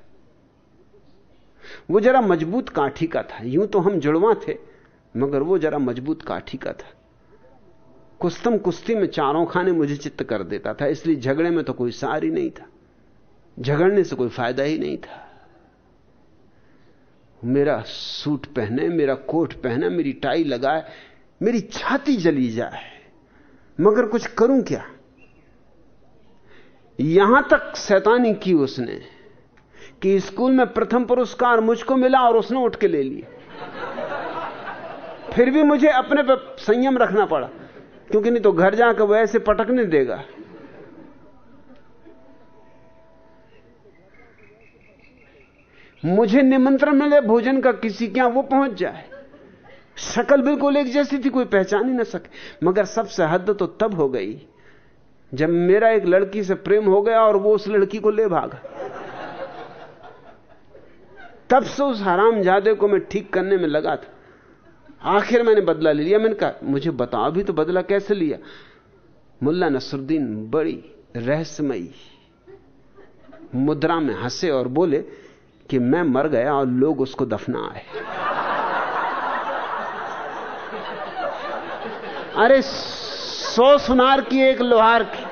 वो जरा मज़बूत काठी का था। यूँ तो हम जुड़वा थे, मगर वो जरा मज़बूत काठी का था। कुस्तम कुश्ती में चारों खाने मुझे चित्त कर देता था, इसलिए झगड़े में तो कोई सार ही नहीं था। झगड़ने से कोई फ़ायदा ही नहीं था। मेरा सूट पहने, मेरा कोट पहने, मेरी टाई लगाए, मेरी छाती जली जाए, मगर कुछ करूँ क्या? यहाँ तक शैतानी की उसने कि स्कूल में प्रथम पुरस्कार मुझको मिला और उसने उठ के ले लिए। फिर भी मुझे अपने पे संयम रखना पड़ा, क्योंकि नहीं तो घर जाकर वो ऐसे पटकने देगा। मुझे निमंत्रण मिले, भोजन का किसी क्या वो पहुँच जाए। शक्ल बिल्कुल एक जैसी थी, कोई पहचान ही ना सके। मगर सबसे हद तो तब हो गई जब मेरा एक लड़की से प्रेम हो गया और वो उस लड़की को ले भागा, तब से उस हराम जादे को मैं ठीक करने में लगा था। आखिर मैंने बदला ले लिया। मैंने कहा, मुझे बताओ, अभी तो बदला कैसे लिया? मुल्ला नसरुद्दीन बड़ी रहस्यमयी, मुद्रा में हंसे और बोले कि मैं मर गया और लोग उसको दफना आए। अरे सौ सुनार की एक लोहार की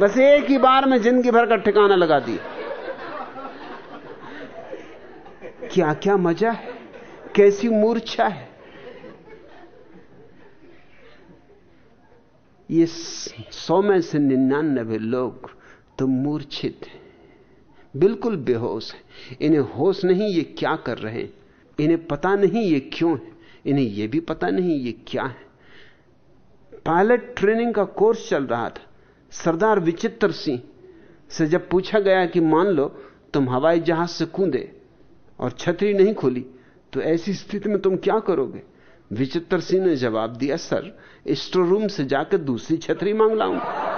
बस एक ही बार में ज़िंदगी भर का ठिकाना लगा दिया। क्या क्या मज़ा है? कैसी मूर्छा है? ये सौ में से निन्यानबे लोग तो मूर्छित हैं। बिल्कुल बेहोश है। इन्हें होश नहीं ये क्या कर रहे हैं। इन्हें पता नहीं ये क्यों है। इन्हें ये भी पता नहीं ये क्या है। पायलट ट्रेनिंग का कोर्स चल रहा था। सरदार विचित्र सिंह से जब पूछा गया कि मान लो तुम हवाई जहाज़ से कूदे और छतरी नहीं खोली तो ऐसी स्थिति में तुम क्या करोगे? विचित्र सिंह ने जवाब दिया, सर, स्टोर रूम से जाकर दूसरी छतरी मांग लाऊँगा।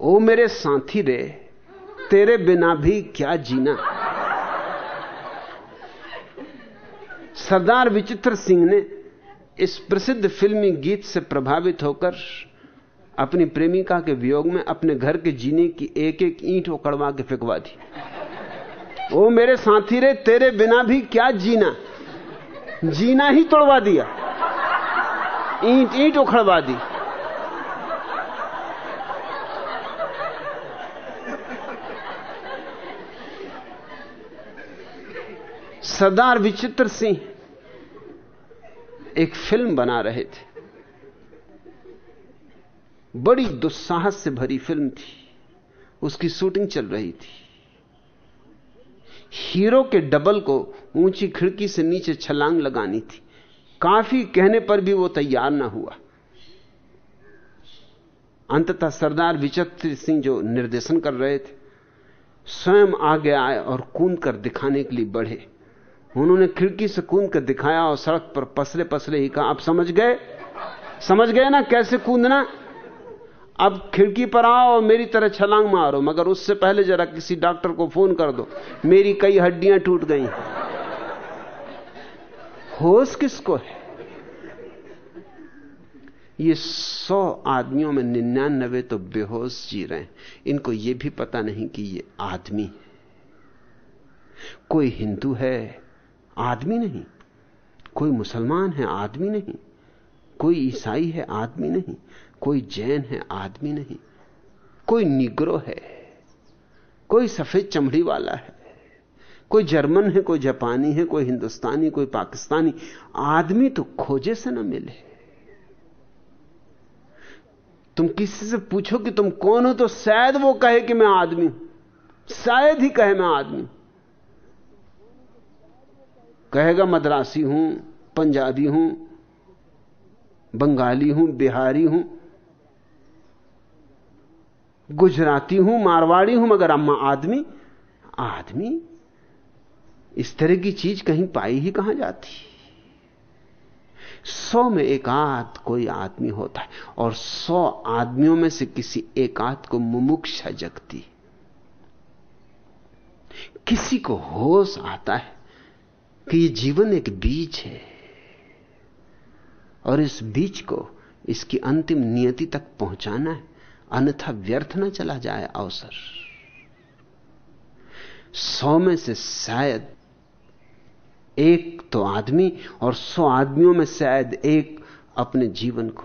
ओ मेरे साथी रे तेरे बिना भी क्या जीना? सरदार विचित्र सिंह ने इस प्रसिद्ध फिल्मी गीत से प्रभावित होकर अपनी प्रेमिका के वियोग में अपने घर के जीने की एक एक ईंट उकड़वा के फेंकवा दी। ओ मेरे साथी रे, तेरे बिना भी क्या जीना? जीना ही तोड़वा दिया। ईंट ईंट उखड़वा दी। सरदार विचित्र सिंह एक फ़िल्म बना रहे थे। बड़ी दुस्साहस से भरी फ़िल्म थी। उसकी शूटिंग चल रही थी। हीरो के डबल को ऊँची खिड़की से नीचे छलांग लगानी थी। काफ़ी कहने पर भी वो तैयार ना हुआ। अंततः सरदार विचित्र सिंह जो निर्देशन कर रहे थे, स्वयं आगे आए और कूद कर दिखाने के लिए बढ़े। उन्होंने खिड़की से कूद कर दिखाया और सड़क पर पसले पसले ही कहा, आप समझ गए? समझ गए ना, कैसे कूदना? अब खिड़की पर आओ और मेरी तरह छलांग मारो, मगर उससे पहले जरा किसी डॉक्टर को फ़ोन कर दो। मेरी कई हड्डियाँ टूट गई। होश किसको है? ये सौ आदमियों में निन्यानबे तो बेहोश जी रहे हैं। इनको ये भी पता नहीं कि ये आदमी है। कोई हिंदू है आदमी नहीं। कोई मुसलमान है, आदमी नहीं। कोई ईसाई है, आदमी नहीं। कोई जैन है, आदमी नहीं। कोई निग्रो है। कोई सफ़ेद चमड़ी वाला है। कोई जर्मन है, कोई जापानी है, कोई हिंदुस्तानी, कोई पाकिस्तानी। आदमी तो खोजे से ना मिले। तुम किसी से पूछो कि तुम कौन हो तो शायद वो कहे कि मैं आदमी हूँ। शायद ही कहे मैं आदमी कहेगा, मद्रासी हूँ, पंजाबी हूँ, बंगाली हूँ, बिहारी हूँ, गुजराती हूँ, मारवाड़ी हूँ, मगर अम्मा आदमी आदमी इस तरह की चीज़ कहीं पाई ही कहाँ जाती? सौ में एक आध कोई आदमी होता है, और सौ आदमियों में से किसी एक आध को मुमुक्षा जगती। किसी को होश आता है कि ये जीवन एक बीज है। और इस बीज को इसकी अंतिम नियति तक पहुंचाना है। अन्यथा व्यर्थ न चला जाए अवसर। सौ में से शायद एक तो आदमी और सौ आदमियों में शायद एक अपने जीवन को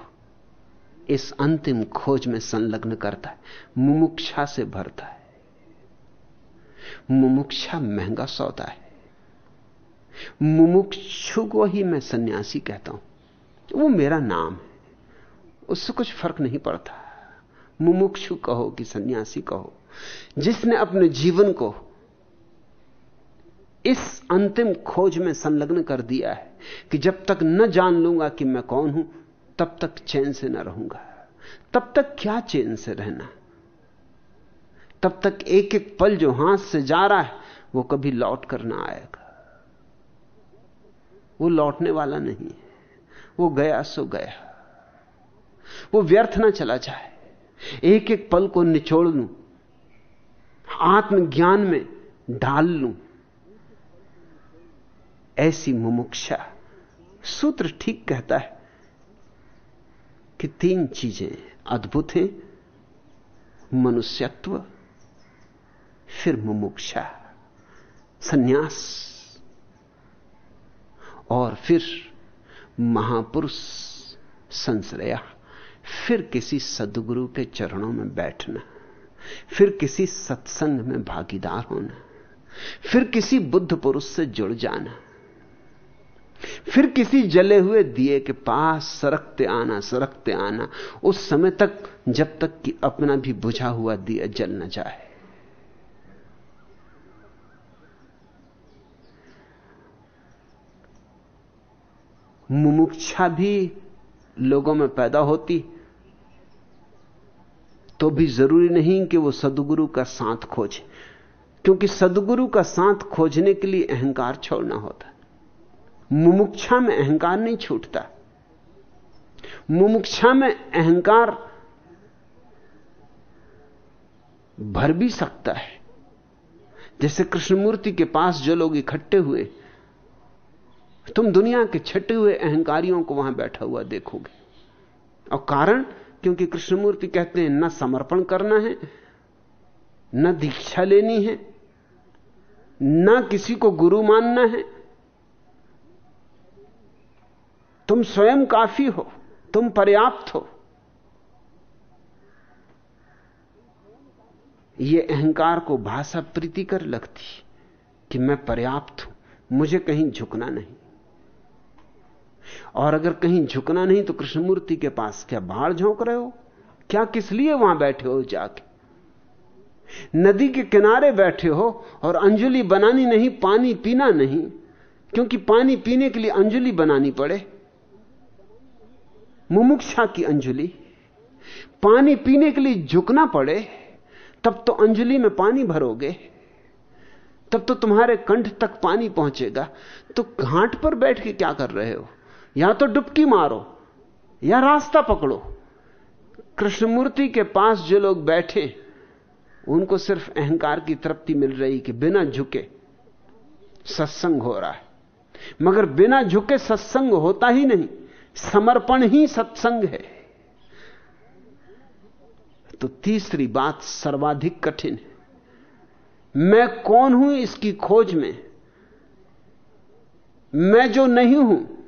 इस अंतिम खोज में संलग्न करता है। मुमुक्षा से भरता है। मुमुक्षा महँगा सौदा है। मुमुक्षु को ही मैं सन्यासी कहता हूँ। वो मेरा नाम है। उससे कुछ फ़र्क नहीं पड़ता। मुमुक्षु कहो कि सन्यासी कहो। जिसने अपने जीवन को इस अंतिम खोज में संलग्न कर दिया है कि जब तक न जान लूँगा कि मैं कौन हूँ, तब तक चैन से न रहूँगा। तब तक क्या चैन से रहना? तब तक एक एक पल जो हाथ से जा रहा है, वो कभी लौट कर ना आएगा। वो लौटने वाला नहीं है। वो गया सो गया। वो व्यर्थ ना चला जाए। एक एक पल को निचोड़ लूँ। आत्मज्ञान में डाल लूँ। ऐसी मुमुक्षा। सूत्र ठीक कहता है कि तीन चीज़ें अद्भुत हैं, मनुष्यत्व, फिर मुमुक्षा। सन्यास। और फिर महापुरुष संश्रया, फिर किसी सदगुरु के चरणों में बैठना, फिर किसी सत्संग में भागीदार होना, फिर किसी बुद्ध पुरुष से जुड़ जाना, फिर किसी जले हुए दिए के पास सरकते आना सरकते आना, उस समय तक जब तक कि अपना भी बुझा हुआ दिया जल न जाए। मुमुक्षा भी लोगों में पैदा होती तो भी ज़रूरी नहीं कि वो सदगुरु का साथ खोजे, क्योंकि सदगुरु का साथ खोजने के लिए अहंकार छोड़ना होता मुमुक्षा में अहंकार नहीं छूटता। मुमुक्षा में अहंकार भर भी सकता है। जैसे कृष्णमूर्ति के पास जो लोग इकट्ठे हुए तुम दुनिया के छटे हुए अहंकारियों को वहाँ बैठा हुआ देखोगे। और कारण, क्योंकि कृष्णमूर्ति कहते हैं, न समर्पण करना है, न दीक्षा लेनी है, न किसी को गुरु मानना है। तुम स्वयं काफ़ी हो, तुम पर्याप्त हो। यह अहंकार को भाषा प्रीतिकर लगती कि मैं पर्याप्त हूँ, मुझे कहीं झुकना नहीं। और अगर कहीं झुकना नहीं तो कृष्णमूर्ति के पास क्या बाहर झोंक रहे हो? क्या किस लिए वहाँ बैठे हो जाके? नदी के किनारे बैठे हो और अंजलि बनानी नहीं, पानी पीना नहीं, क्योंकि पानी पीने के लिए अंजलि बनानी पड़े। मुमुक्षा की अंजलि, पानी पीने के लिए झुकना पड़े, तब तो अंजलि में पानी भरोगे। तब तो तुम्हारे कंठ तक पानी पहुंचेगा। तो घाट पर बैठ के क्या कर रहे हो? या तो डुबकी मारो या रास्ता पकड़ो। कृष्णमूर्ति के पास जो लोग बैठे, उनको सिर्फ़ अहंकार की तृप्ति मिल रही कि बिना झुके सत्संग हो रहा है। मगर बिना झुके सत्संग होता ही नहीं, समर्पण ही सत्संग है। तो तीसरी बात सर्वाधिक कठिन है। मैं कौन हूँ इसकी खोज में? मैं जो नहीं हूँ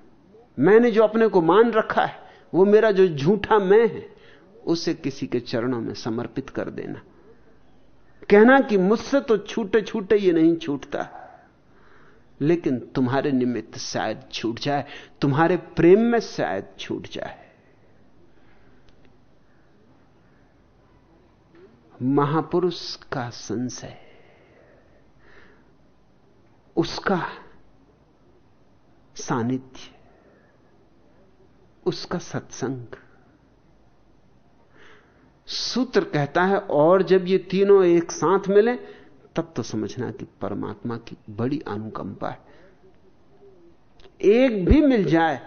मैंने जो अपने को मान रखा है, वो मेरा जो झूठा मैं है, उसे किसी के चरणों में समर्पित कर देना। कहना कि मुझसे तो छूटे छूटे ये नहीं छूटता, लेकिन तुम्हारे निमित्त शायद छूट जाए, तुम्हारे प्रेम में शायद छूट जाए। महापुरुष का संशय, उसका सानिध्य उसका सत्संग। सूत्र कहता है, और जब ये तीनों एक साथ मिले, तब तो समझना कि परमात्मा की बड़ी अनुकंपा है। एक भी मिल जाए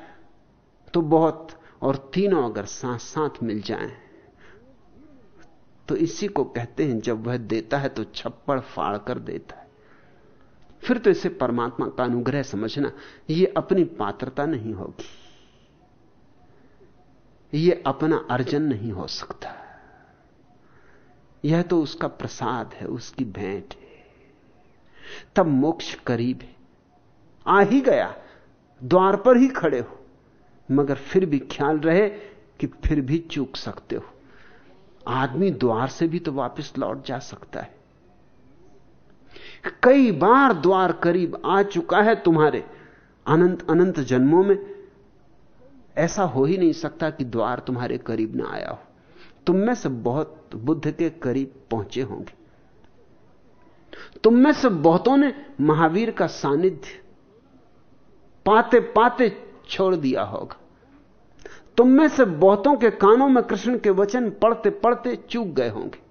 तो बहुत, और तीनों अगर साथ साथ मिल जाएँ तो इसी को कहते हैं, जब वह देता है तो छप्पड़ फाड़ कर देता है। फिर तो इसे परमात्मा का अनुग्रह समझना यह अपनी पात्रता नहीं होगी। यह अपना अर्जन नहीं हो सकता। यह तो उसका प्रसाद है, उसकी भेंट है। तब मोक्ष करीब है। आ ही गया, द्वार पर ही खड़े हो। मगर फिर भी ख्याल रहे कि फिर भी चूक सकते हो। आदमी द्वार से भी तो वापस लौट जा सकता है। कई बार द्वार करीब आ चुका है तुम्हारे अनंत अनंत जन्मों में। ऐसा हो ही नहीं सकता कि द्वार तुम्हारे करीब ना आया हो। तुम में से बहुत बुद्ध के करीब पहुँचे होंगे। तुम में से बहुतों ने महावीर का सानिध्य पाते पाते छोड़ दिया होगा। तुम में से बहुतों के कानों में कृष्ण के वचन पढ़ते पढ़ते चूक गए होंगे।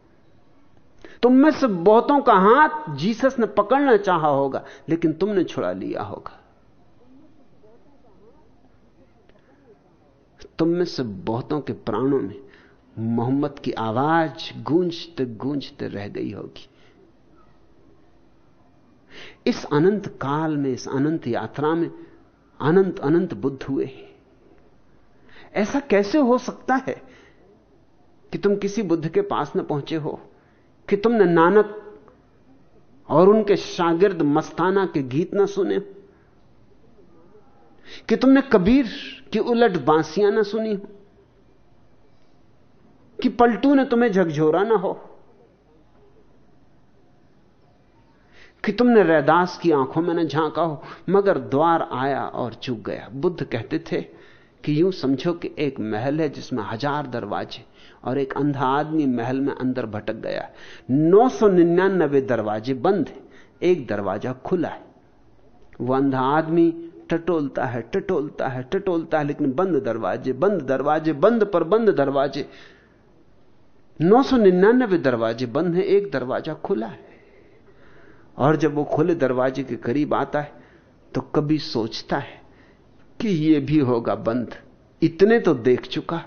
तुम में से बहुतों का हाथ जीसस ने पकड़ना चाहा होगा, लेकिन तुमने छुड़ा लिया होगा। तुम में से बहुतों के प्राणों में मोहम्मद की आवाज़ गूंजते गूंजते रह गई होगी। इस अनंत काल में, इस अनंत यात्रा में अनंत अनंत बुद्ध हुए ऐसा कैसे हो सकता है कि तुम किसी बुद्ध के पास न पहुँचे हो, कि तुमने नानक और उनके शागिर्द मस्ताना के गीत ना सुने कि तुमने कबीर की उलट बांसियाँ ना सुनी हो, कि पलटू ने तुम्हें झकझोरा ना हो, कि तुमने रैदास की आँखों में न झांका हो, मगर द्वार आया और चुक गया। बुद्ध कहते थे कि यूँ समझो कि एक महल है जिसमें हज़ार दरवाजे और एक अंधा आदमी महल में अंदर भटक गया। नौ सौ निन्यानबे दरवाजे बंद है, एक दरवाज़ा खुला है। वह अंधा आदमी टटोलता है टटोलता है टटोलता है, लेकिन बंद दरवाजे बंद दरवाजे, बंद पर बंद दरवाजे। नौ सौ निन्यानबे दरवाजे बंद है, एक दरवाज़ा खुला है। और जब वो खुले दरवाजे के करीब आता है तो कभी सोचता है कि ये भी होगा बंद। इतने तो देख चुका।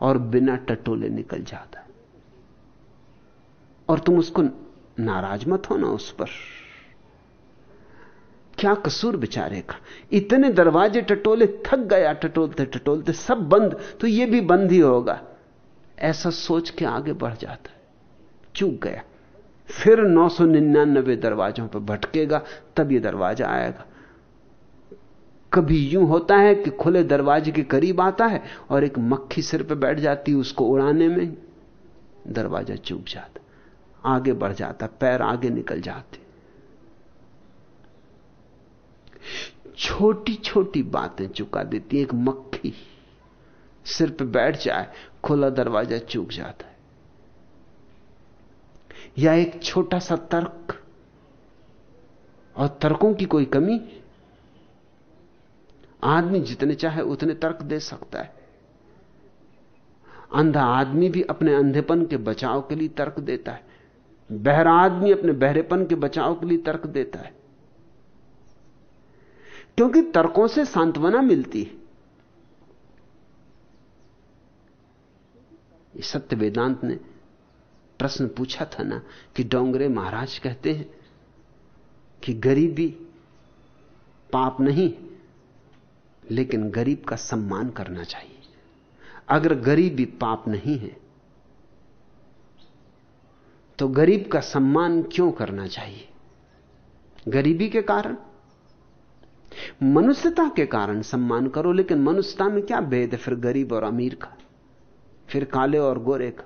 और बिना टटोले निकल जाता। और तुम उसको नाराज़ मत हो ना उस पर। क्या कसूर बेचारे का? इतने दरवाजे टटोले, थक गया टटोलते टटोलते, सब बंद तो ये भी बंद ही होगा। ऐसा सोच के आगे बढ़ जाता है। चूक गया। फिर 999 दरवाजों पर भटकेगा, तब यह दरवाज़ा आएगा। कभी यूँ होता है कि खुले दरवाजे के करीब आता है और एक मक्खी सिर पर बैठ जाती है उसको उड़ाने में, दरवाज़ा चूक जाता आगे बढ़ जाता पैर आगे निकल जाते छोटी छोटी बातें चुका देती एक मक्खी सिर पे बैठ जाए, खुला दरवाज़ा चूक जाता है। या एक छोटा सा तर्क, और तर्कों की कोई कमी? आदमी जितने चाहे उतने तर्क दे सकता है। अंधा आदमी भी अपने अंधेपन के बचाव के लिए तर्क देता है। बहरा आदमी अपने बहरेपन के बचाव के लिए तर्क देता है। क्योंकि तर्कों से सांत्वना मिलती है। सत्य वेदांत ने प्रश्न पूछा था ना कि डोंगरे महाराज कहते हैं कि गरीबी पाप नहीं, लेकिन गरीब का सम्मान करना चाहिए। अगर गरीबी पाप नहीं है तो गरीब का सम्मान क्यों करना चाहिए? गरीबी के कारण? मनुष्यता के कारण सम्मान करो, लेकिन मनुष्यता में क्या भेद है फिर गरीब और अमीर का? फिर काले और गोरे का?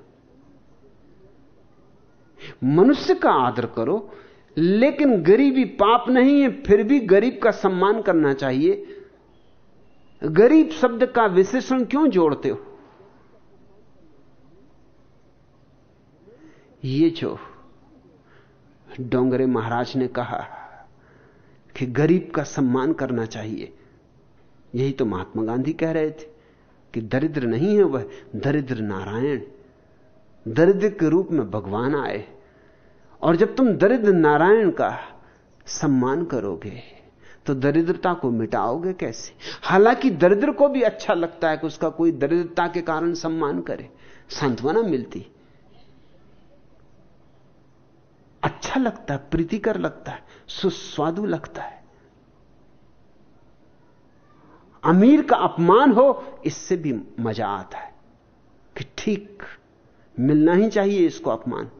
मनुष्य का आदर करो, लेकिन गरीबी पाप नहीं है, फिर भी गरीब का सम्मान करना चाहिए। गरीब शब्द का विशेषण क्यों जोड़ते हो? ये जो डोंगरे महाराज ने कहा कि गरीब का सम्मान करना चाहिए। यही तो महात्मा गांधी कह रहे थे कि दरिद्र नहीं है वह, दरिद्र नारायण। दरिद्र के रूप में भगवान आए। और जब तुम दरिद्र नारायण का सम्मान करोगे तो दरिद्रता को मिटाओगे कैसे? हालाँकि दरिद्र को भी अच्छा लगता है कि उसका कोई दरिद्रता के कारण सम्मान करे। सांत्वना मिलती। अच्छा लगता है, प्रीतिकर लगता है। सुस्वादु लगता है। अमीर का अपमान हो, इससे भी मज़ा आता है कि ठीक, मिलना ही चाहिए इसको अपमान।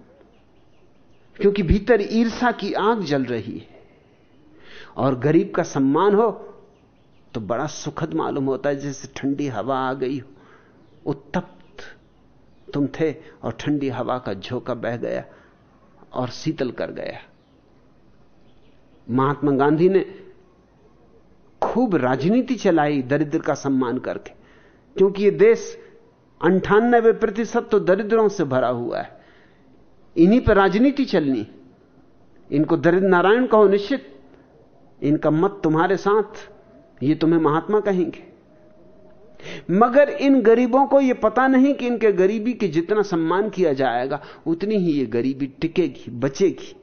क्योंकि भीतर ईर्षा की आग जल रही है। और गरीब का सम्मान हो तो बड़ा सुखद मालूम होता है, जैसे ठंडी हवा आ गई हो। उत्तप्त तुम थे और ठंडी हवा का झोंका बह गया और शीतल कर गया। महात्मा गांधी ने खूब राजनीति चलाई दरिद्र का सम्मान करके। क्योंकि यह देश अंठानबे प्रतिशत तो दरिद्रों से भरा हुआ है। इन्हीं पर राजनीति चलनी। इनको दरिद्र नारायण कहो निश्चित। इनका मत तुम्हारे साथ। ये तुम्हें महात्मा कहेंगे। मगर इन गरीबों को यह पता नहीं कि इनके गरीबी के जितना सम्मान किया जाएगा, उतनी ही ये गरीबी टिकेगी, बचेगी।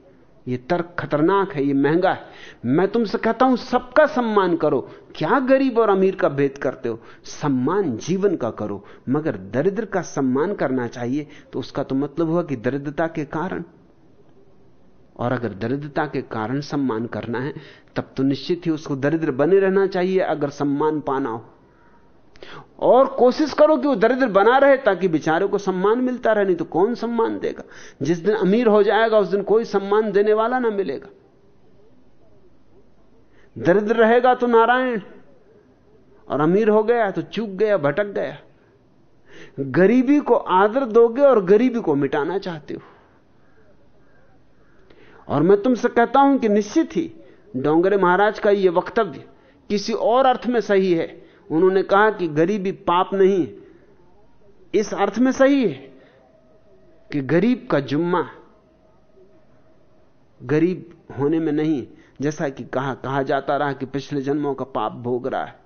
ये तर्क खतरनाक है, ये महँगा है। मैं तुमसे कहता हूँ, सबका सम्मान करो। क्या गरीब और अमीर का भेद करते हो? सम्मान जीवन का करो। मगर दरिद्र का सम्मान करना चाहिए तो उसका तो मतलब हुआ कि दरिद्रता के कारण। और अगर दरिद्रता के कारण सम्मान करना है, तब तो निश्चित ही उसको दरिद्र बने रहना चाहिए, अगर सम्मान पाना हो। और कोशिश करो कि वो दरिद्र बना रहे ताकि बेचारे को सम्मान मिलता रहे, नहीं तो कौन सम्मान देगा? जिस दिन अमीर हो जाएगा, उस दिन कोई सम्मान देने वाला ना मिलेगा। दरिद्र रहेगा तो नारायण, और अमीर हो गया तो चूक गया, भटक गया। गरीबी को आदर दोगे और गरीबी को मिटाना चाहते हो। और मैं तुमसे कहता हूँ कि निश्चित ही डोंगरे महाराज का यह वक्तव्य किसी और अर्थ में सही है उन्होंने कहा कि गरीबी पाप नहीं इस अर्थ में सही है कि गरीब का जुम्मा गरीब होने में नहीं, जैसा कि कहा कहा जाता रहा कि पिछले जन्मों का पाप भोग रहा है।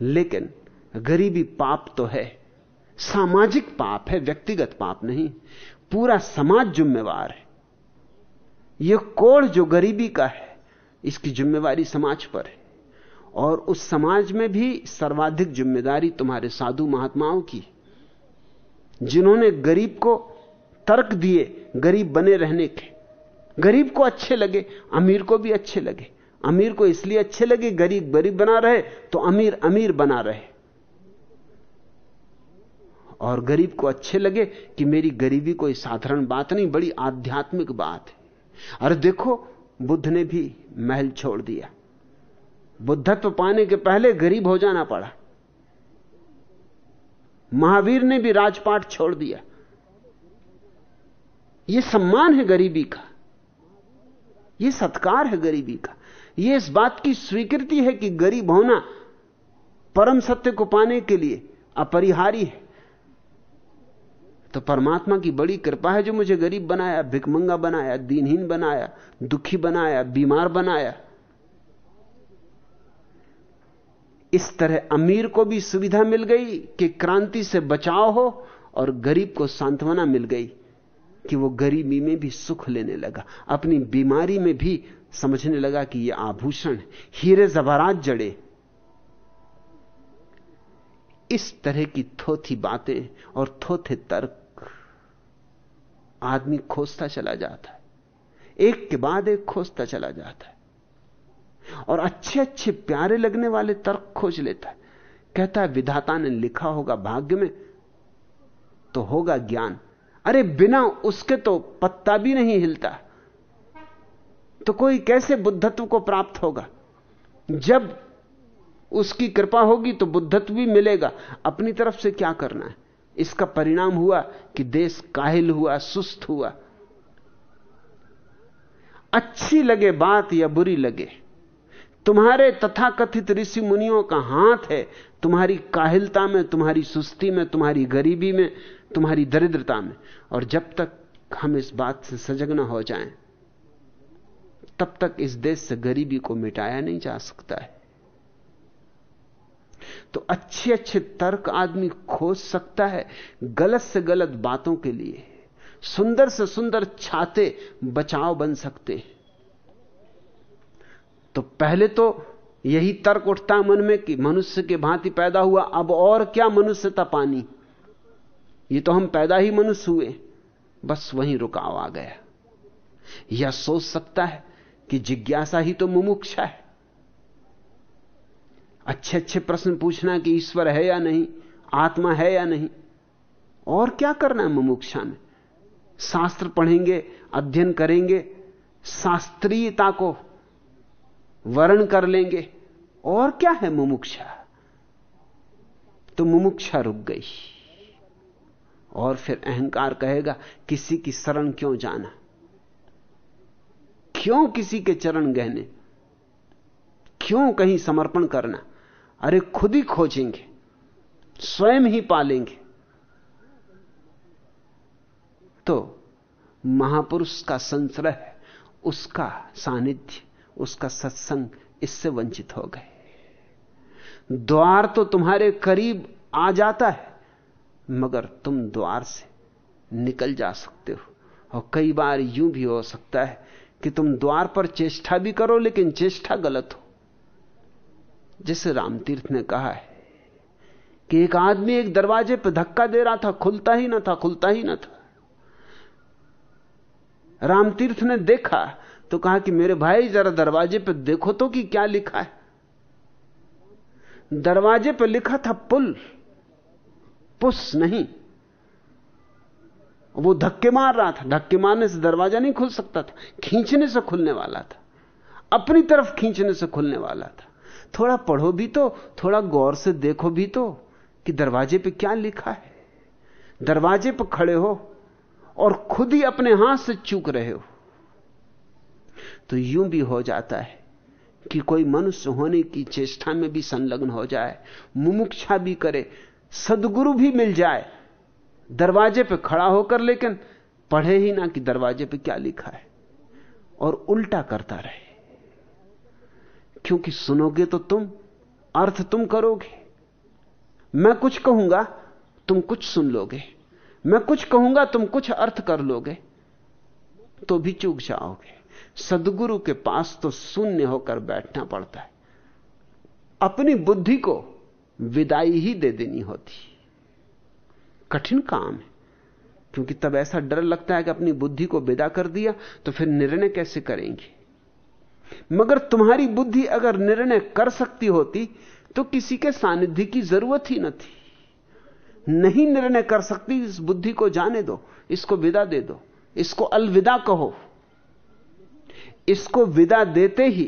लेकिन गरीबी पाप तो है। सामाजिक पाप है, व्यक्तिगत पाप नहीं। पूरा समाज जिम्मेवार है। यह कोड़ जो गरीबी का है, इसकी जिम्मेवारी समाज पर है। और उस समाज में भी सर्वाधिक ज़िम्मेदारी तुम्हारे साधु महात्माओं की। जिन्होंने गरीब को तर्क दिए, गरीब बने रहने के। गरीब को अच्छे लगे, अमीर को भी अच्छे लगे। अमीर को इसलिए अच्छे लगे, गरीब गरीब बना रहे तो अमीर अमीर बना रहे। और गरीब को अच्छे लगे कि मेरी गरीबी कोई साधारण बात नहीं, बड़ी आध्यात्मिक बात है। अरे देखो, बुद्ध ने भी महल छोड़ दिया। बुद्धत्व पाने के पहले गरीब हो जाना पड़ा। महावीर ने भी राजपाट छोड़ दिया। यह सम्मान है गरीबी का। यह सत्कार है गरीबी का। यह इस बात की स्वीकृति है कि गरीब होना परम सत्य को पाने के लिए अपरिहारी है। तो परमात्मा की बड़ी कृपा है जो मुझे गरीब बनाया भिकमंगा बनाया, दीनहीन बनाया, दुखी बनाया, बीमार बनाया। इस तरह अमीर को भी सुविधा मिल गई कि क्रांति से बचाव हो और गरीब को सांत्वना मिल गई कि वो गरीबी में भी सुख लेने लगा। अपनी बीमारी में भी समझने लगा कि यह आभूषण हीरे जबरात जड़े। इस तरह की थोथी बातें और थोथे तर्क आदमी खोजता चला जाता है। एक के बाद एक खोजता चला जाता है। और अच्छे अच्छे प्यारे लगने वाले तर्क खोज लेता है। कहता है, विधाता ने लिखा होगा भाग्य में तो होगा ज्ञान। अरे बिना उसके तो पत्ता भी नहीं हिलता। तो कोई कैसे बुद्धत्व को प्राप्त होगा? जब उसकी कृपा होगी तो बुद्धत्व भी मिलेगा। अपनी तरफ़ से क्या करना है? इसका परिणाम हुआ कि देश काहिल हुआ, सुस्त हुआ। अच्छी लगे बात या बुरी लगे तुम्हारे तथाकथित ऋषि मुनियों का हाथ है। तुम्हारी काहिलता में, तुम्हारी सुस्ती में, तुम्हारी गरीबी में, तुम्हारी दरिद्रता में। और जब तक हम इस बात से सजग न हो जाएँ, तब तक इस देश से गरीबी को मिटाया नहीं जा सकता है। तो अच्छे अच्छे तर्क आदमी खोज सकता है गलत से गलत बातों के लिए। सुंदर से सुंदर छाते बचाव बन सकते हैं। तो पहले तो यही तर्क उठता मन में कि मनुष्य के भांति पैदा हुआ, अब और क्या मनुष्यता पानी? ये तो हम पैदा ही मनुष्य हुए, बस वहीं रुकाव आ गया। यह सोच सकता है कि जिज्ञासा ही तो मुमुक्षा है। अच्छे अच्छे प्रश्न पूछना कि ईश्वर है या नहीं, आत्मा है या नहीं, और क्या करना है मुमुक्षा में? शास्त्र पढ़ेंगे, अध्ययन करेंगे, शास्त्रीयता को वर्ण कर लेंगे। और क्या है मुमुक्षा? तो मुमुक्षा रुक गई। और फिर अहंकार कहेगा, किसी की शरण क्यों जाना? क्यों किसी के चरण गहने? क्यों कहीं समर्पण करना? अरे खुद ही खोजेंगे, स्वयं ही पालेंगे। तो महापुरुष का संश्रह उसका सानिध्य। उसका सत्संग इससे वंचित हो गए। द्वार तो तुम्हारे करीब आ जाता है, मगर तुम द्वार से निकल जा सकते हो। और कई बार यूँ भी हो सकता है कि तुम द्वार पर चेष्टा भी करो, लेकिन चेष्टा गलत हो। जैसे रामतीर्थ ने कहा है कि एक आदमी एक दरवाजे पर धक्का दे रहा था, खुलता ही ना था, खुलता ही ना था। रामतीर्थ ने देखा तो कहा कि मेरे भाई, जरा दरवाजे पर देखो तो कि क्या लिखा है। दरवाजे पर लिखा था पुल, पुस नहीं। वो धक्के मार रहा था, धक्के मारने से दरवाज़ा नहीं खुल सकता था, खींचने से खुलने वाला था, अपनी तरफ़ खींचने से खुलने वाला था। थोड़ा पढ़ो भी तो थोड़ा गौर से देखो भी तो कि दरवाजे पे क्या लिखा है। दरवाजे पर खड़े हो और खुद ही अपने हाथ से चूक रहे हो। तो यूँ भी हो जाता है कि कोई मनुष्य होने की चेष्टा में भी संलग्न हो जाए, मुमुक्षा भी करे, सदगुरु भी मिल जाए, दरवाजे पे खड़ा होकर लेकिन पढ़े ही ना कि दरवाजे पे क्या लिखा है, और उल्टा करता रहे। क्योंकि सुनोगे तो तुम, अर्थ तुम करोगे। मैं कुछ कहूँगा, तुम कुछ सुन लोगे। मैं कुछ कहूँगा, तुम कुछ अर्थ कर लोगे। तो भी चूक जाओगे। सदगुरु के पास तो शून्य होकर बैठना पड़ता है। अपनी बुद्धि को विदाई ही दे देनी होती। कठिन काम है, क्योंकि तब ऐसा डर लगता है कि अपनी बुद्धि को विदा कर दिया तो फिर निर्णय कैसे करेंगे? मगर तुम्हारी बुद्धि अगर निर्णय कर सकती होती तो किसी के सानिध्य की ज़रूरत ही न थी। नहीं निर्णय कर सकती, इस बुद्धि को जाने दो, इसको विदा दे दो, इसको अलविदा कहो। इसको विदा देते ही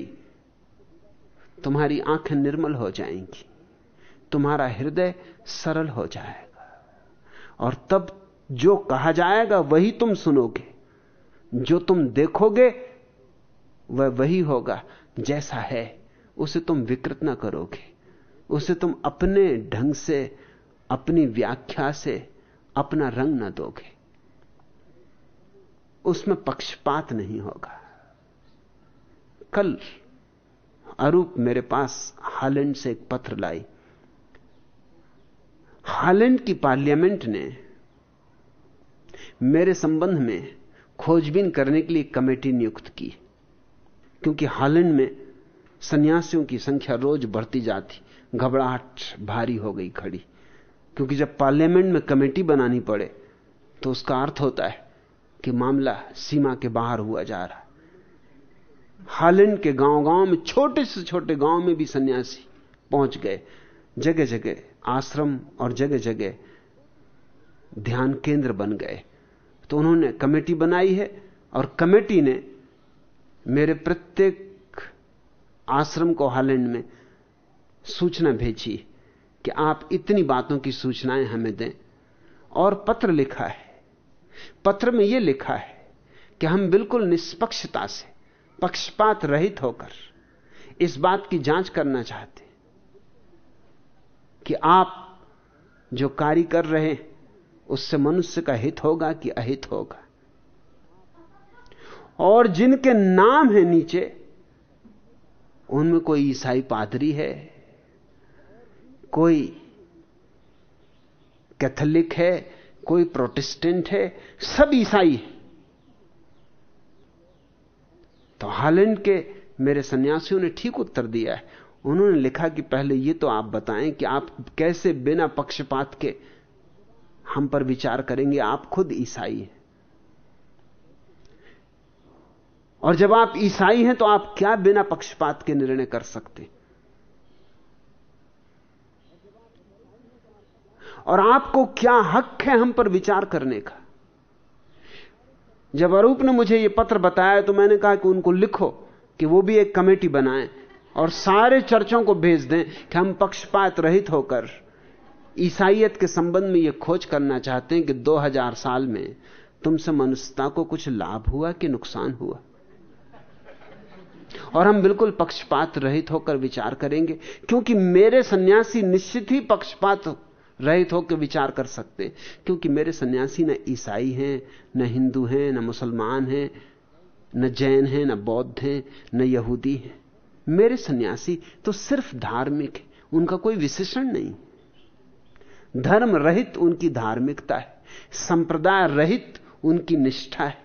तुम्हारी आँखें निर्मल हो जाएँगी, तुम्हारा हृदय सरल हो जाएगा। और तब जो कहा जाएगा वही तुम सुनोगे, जो तुम देखोगे वह वही होगा, जैसा है, उसे तुम विकृत ना करोगे, उसे तुम अपने ढंग से, अपनी व्याख्या से, अपना रंग ना दोगे। उसमें पक्षपात नहीं होगा। कल अरूप मेरे पास हालैंड से एक पत्र लाई हालैंड की पार्लियामेंट ने मेरे संबंध में खोजबीन करने के लिए कमेटी नियुक्त की, क्योंकि हालैंड में सन्यासियों की संख्या रोज बढ़ती जाती, घबराहट भारी हो गई खड़ी क्योंकि जब पार्लियामेंट में कमेटी बनानी पड़े तो उसका अर्थ होता है कि मामला सीमा के बाहर हुआ जा रहा हालैंड के गांव-गांव में, छोटे से छोटे गाँव में भी सन्यासी पहुँच गए। जगह जगह आश्रम और जगह जगह ध्यान केंद्र बन गए। तो उन्होंने कमेटी बनाई है और कमेटी ने मेरे प्रत्येक आश्रम को हालैंड में सूचना भेजी कि आप इतनी बातों की सूचनाएँ हमें दें। और पत्र लिखा है। पत्र में यह लिखा है कि हम बिल्कुल निष्पक्षता से पक्षपात रहित होकर इस बात की जाँच करना चाहते कि आप जो कार्य कर रहे हैं, उससे मनुष्य का हित होगा कि अहित होगा? और जिनके नाम है नीचे, उनमें कोई ईसाई पादरी है, कोई कैथोलिक है, कोई प्रोटेस्टेंट है, सब ईसाई है। तो हालैंड के मेरे सन्यासियों ने ठीक उत्तर दिया है। उन्होंने लिखा कि पहले यह तो आप बताएँ कि आप कैसे बिना पक्षपात के हम पर विचार करेंगे, आप खुद ईसाई हैं। और जब आप ईसाई हैं तो आप क्या बिना पक्षपात के निर्णय कर सकते? और आपको क्या हक है हम पर विचार करने का? जब अरूप ने मुझे यह पत्र बताया तो मैंने कहा कि उनको लिखो कि वो भी एक कमेटी बनाएँ और सारे चर्चों को भेज दें कि हम पक्षपात रहित होकर ईसाइयत के संबंध में यह खोज करना चाहते हैं कि 2000 साल में तुमसे मनुष्यता को कुछ लाभ हुआ कि नुकसान हुआ? और हम बिल्कुल पक्षपात रहित होकर विचार करेंगे, क्योंकि मेरे सन्यासी निश्चित ही पक्षपात रहित होकर विचार कर सकते। क्योंकि मेरे सन्यासी न ईसाई हैं, न हिंदू हैं, न मुसलमान हैं, न जैन हैं, न बौद्ध हैं, न यहूदी हैं। मेरे सन्यासी तो सिर्फ़ धार्मिक है, उनका कोई विशेषण नहीं। धर्म रहित उनकी धार्मिकता है, संप्रदाय रहित उनकी निष्ठा है।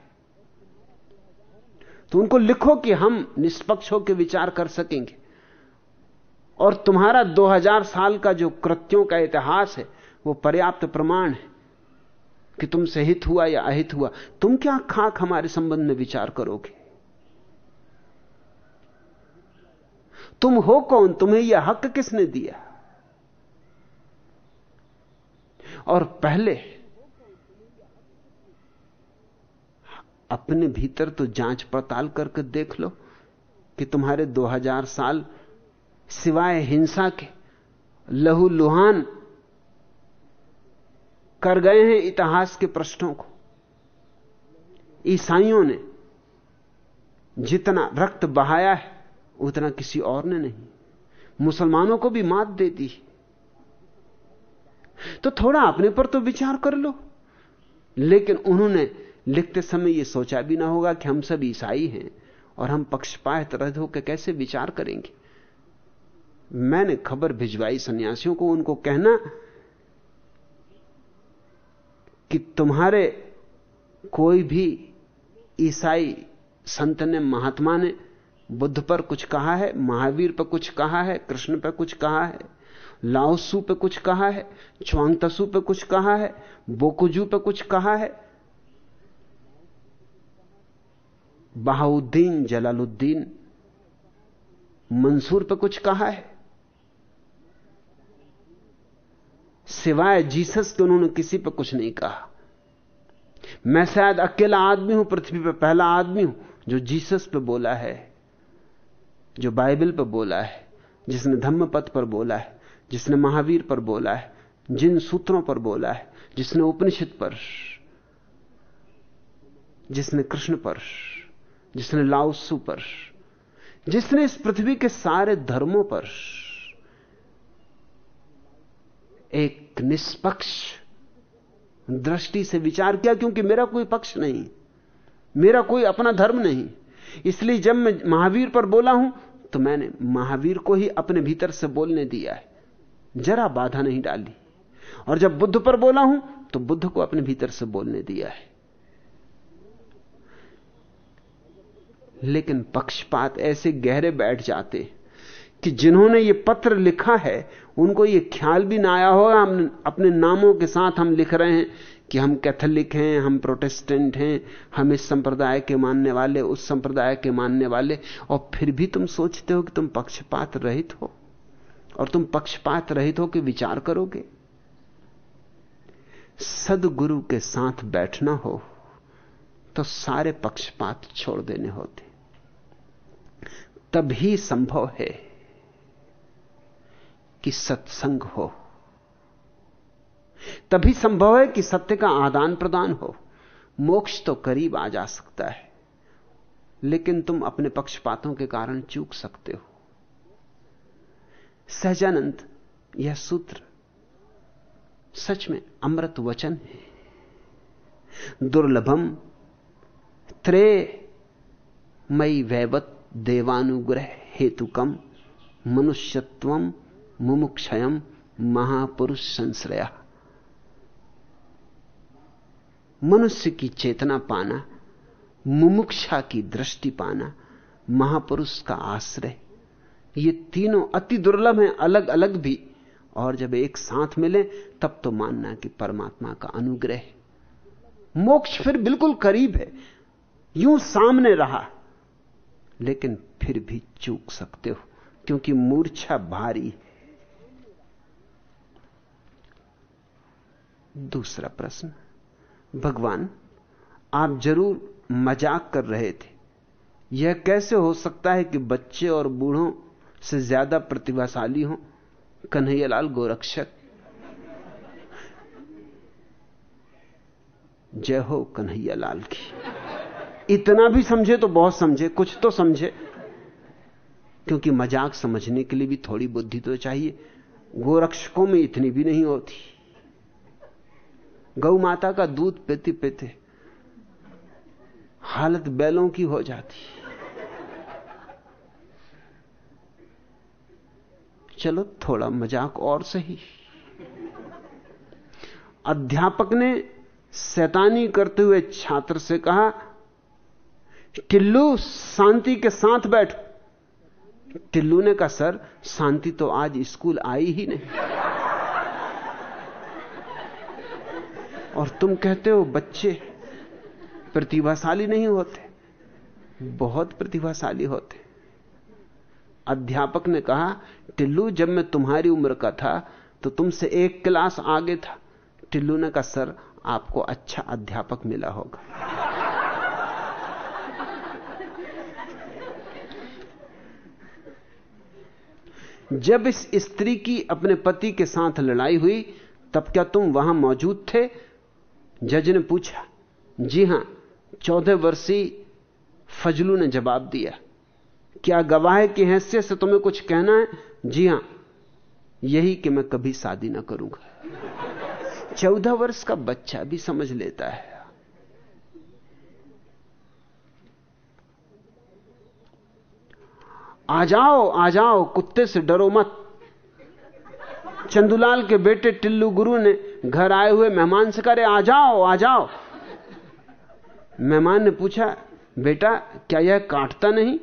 तो उनको लिखो कि हम निष्पक्ष होकर विचार कर सकेंगे। और तुम्हारा 2000 साल का जो कृत्यों का इतिहास है, वो पर्याप्त प्रमाण है कि तुमसे हित हुआ या अहित हुआ। तुम क्या खाक हमारे संबंध में विचार करोगे? तुम हो कौन? तुम्हें यह हक किसने दिया? और पहले, अपने भीतर तो जाँच पड़ताल करके देख लो कि तुम्हारे 2000 साल सिवाय हिंसा के लहू लुहान कर गए हैं इतिहास के प्रश्नों को। ईसाइयों ने जितना रक्त बहाया है, उतना किसी और ने नहीं। मुसलमानों को भी मात दे दी। तो थोड़ा अपने पर तो विचार कर लो। लेकिन उन्होंने लिखते समय यह सोचा भी ना होगा कि हम सब ईसाई हैं और हम पक्षपात रहित होकर कैसे विचार करेंगे। मैंने खबर भिजवाई सन्यासियों को, उनको कहना कि तुम्हारे कोई भी ईसाई संत ने, महात्मा ने बुद्ध पर कुछ कहा है, महावीर पर कुछ कहा है, कृष्ण पर कुछ कहा है, लाओसू पे कुछ कहा है च्वांगतसु पे कुछ कहा है, बोकुजू पे कुछ कहा है, बहाउद्दीन जलालुद्दीन मंसूर पे कुछ कहा है। सिवाय जीसस के उन्होंने किसी पर कुछ नहीं कहा। मैं शायद अकेला आदमी हूँ, पृथ्वी पर पहला आदमी हूँ, जो जीसस पे बोला है, जो बाइबल पर बोला है, जिसने धम्म पथ पर बोला है, जिसने महावीर पर बोला है, जिन सूत्रों पर बोला है, जिसने उपनिषद पर, जिसने कृष्ण पर, जिसने लाउसु पर, जिसने इस पृथ्वी के सारे धर्मों पर। एक निष्पक्ष दृष्टि से विचार किया क्योंकि मेरा कोई पक्ष नहीं, मेरा कोई अपना धर्म नहीं। इसलिए जब मैं महावीर पर बोला हूँ तो मैंने महावीर को ही अपने भीतर से बोलने दिया है। जरा बाधा नहीं डाली। और जब बुद्ध पर बोला हूँ तो बुद्ध को अपने भीतर से बोलने दिया है। लेकिन पक्षपात ऐसे गहरे बैठ जाते कि जिन्होंने ये पत्र लिखा है उनको ये ख्याल भी ना आया हो, हम अपने नामों के साथ हम लिख रहे हैं कि हम कैथोलिक हैं, हम प्रोटेस्टेंट हैं, हम इस संप्रदाय के मानने वाले, उस संप्रदाय के मानने वाले, और फिर भी तुम सोचते हो कि तुम पक्षपात रहित हो, और तुम पक्षपात रहित हो कि विचार करोगे? सदगुरु के साथ बैठना हो तो सारे पक्षपात छोड़ देने होते। तभी संभव है कि सत्संग हो। तभी संभव है कि सत्य का आदान प्रदान हो। मोक्ष तो करीब आ जा सकता है, लेकिन तुम अपने पक्षपातों के कारण चूक सकते हो। सहजानंद, यह सूत्र सच में अमृत वचन है। दुर्लभम त्रे मई वैवत देवानुग्रह हेतुकम मनुष्यत्वम मुमुक्षयम महापुरुष संश्रया मनुष्य की चेतना पाना, मुमुक्षा की दृष्टि पाना, महापुरुष का आश्रय। ये तीनों अति दुर्लभ हैं अलग अलग भी। और जब एक साथ मिले, तब तो मानना कि परमात्मा का अनुग्रह मोक्ष फिर बिल्कुल करीब है। यूँ सामने रहा। लेकिन फिर भी चूक सकते हो, क्योंकि मूर्छा भारी है। दूसरा प्रश्न, भगवान, आप ज़रूर मज़ाक कर रहे थे। यह कैसे हो सकता है कि बच्चे और बूढ़ों से ज़्यादा प्रतिभाशाली हो? कन्हैयालाल गोरक्षक। जय हो कन्हैयालाल की। इतना भी समझे तो बहुत समझे, कुछ तो समझे। क्योंकि मज़ाक समझने के लिए भी थोड़ी बुद्धि तो चाहिए। गोरक्षकों में इतनी भी नहीं होती। गौ माता का दूध पीते पीते हालत बैलों की हो जाती। चलो थोड़ा मज़ाक और सही। अध्यापक ने शैतानी करते हुए छात्र से कहा टिल्लू, शांति के साथ बैठो। टिल्लू ने कहा, सर, शांति तो आज स्कूल आई ही नहीं। और तुम कहते हो, बच्चे प्रतिभाशाली नहीं होते। बहुत प्रतिभाशाली होते। अध्यापक ने कहा, टिल्लू, जब मैं तुम्हारी उम्र का था तो तुमसे एक क्लास आगे था। टिल्लू ने कहा, सर, आपको अच्छा अध्यापक मिला होगा। जब इस स्त्री की अपने पति के साथ लड़ाई हुई, तब क्या तुम वहाँ मौजूद थे? जज ने पूछा, जी हाँ, चौदह वर्षीय फजलू ने जवाब दिया, क्या गवाह की हैसियत से तुम्हें कुछ कहना है? जी हाँ, यही कि मैं कभी शादी ना करूँगा। चौदह वर्ष का बच्चा भी समझ लेता है। आ जाओ आ जाओ, कुत्ते से डरो मत। चंदुलाल के बेटे टिल्लू गुरु ने घर आए हुए मेहमान से करे आ जाओ आ जाओ। मेहमान ने पूछा, बेटा, क्या यह काटता नहीं?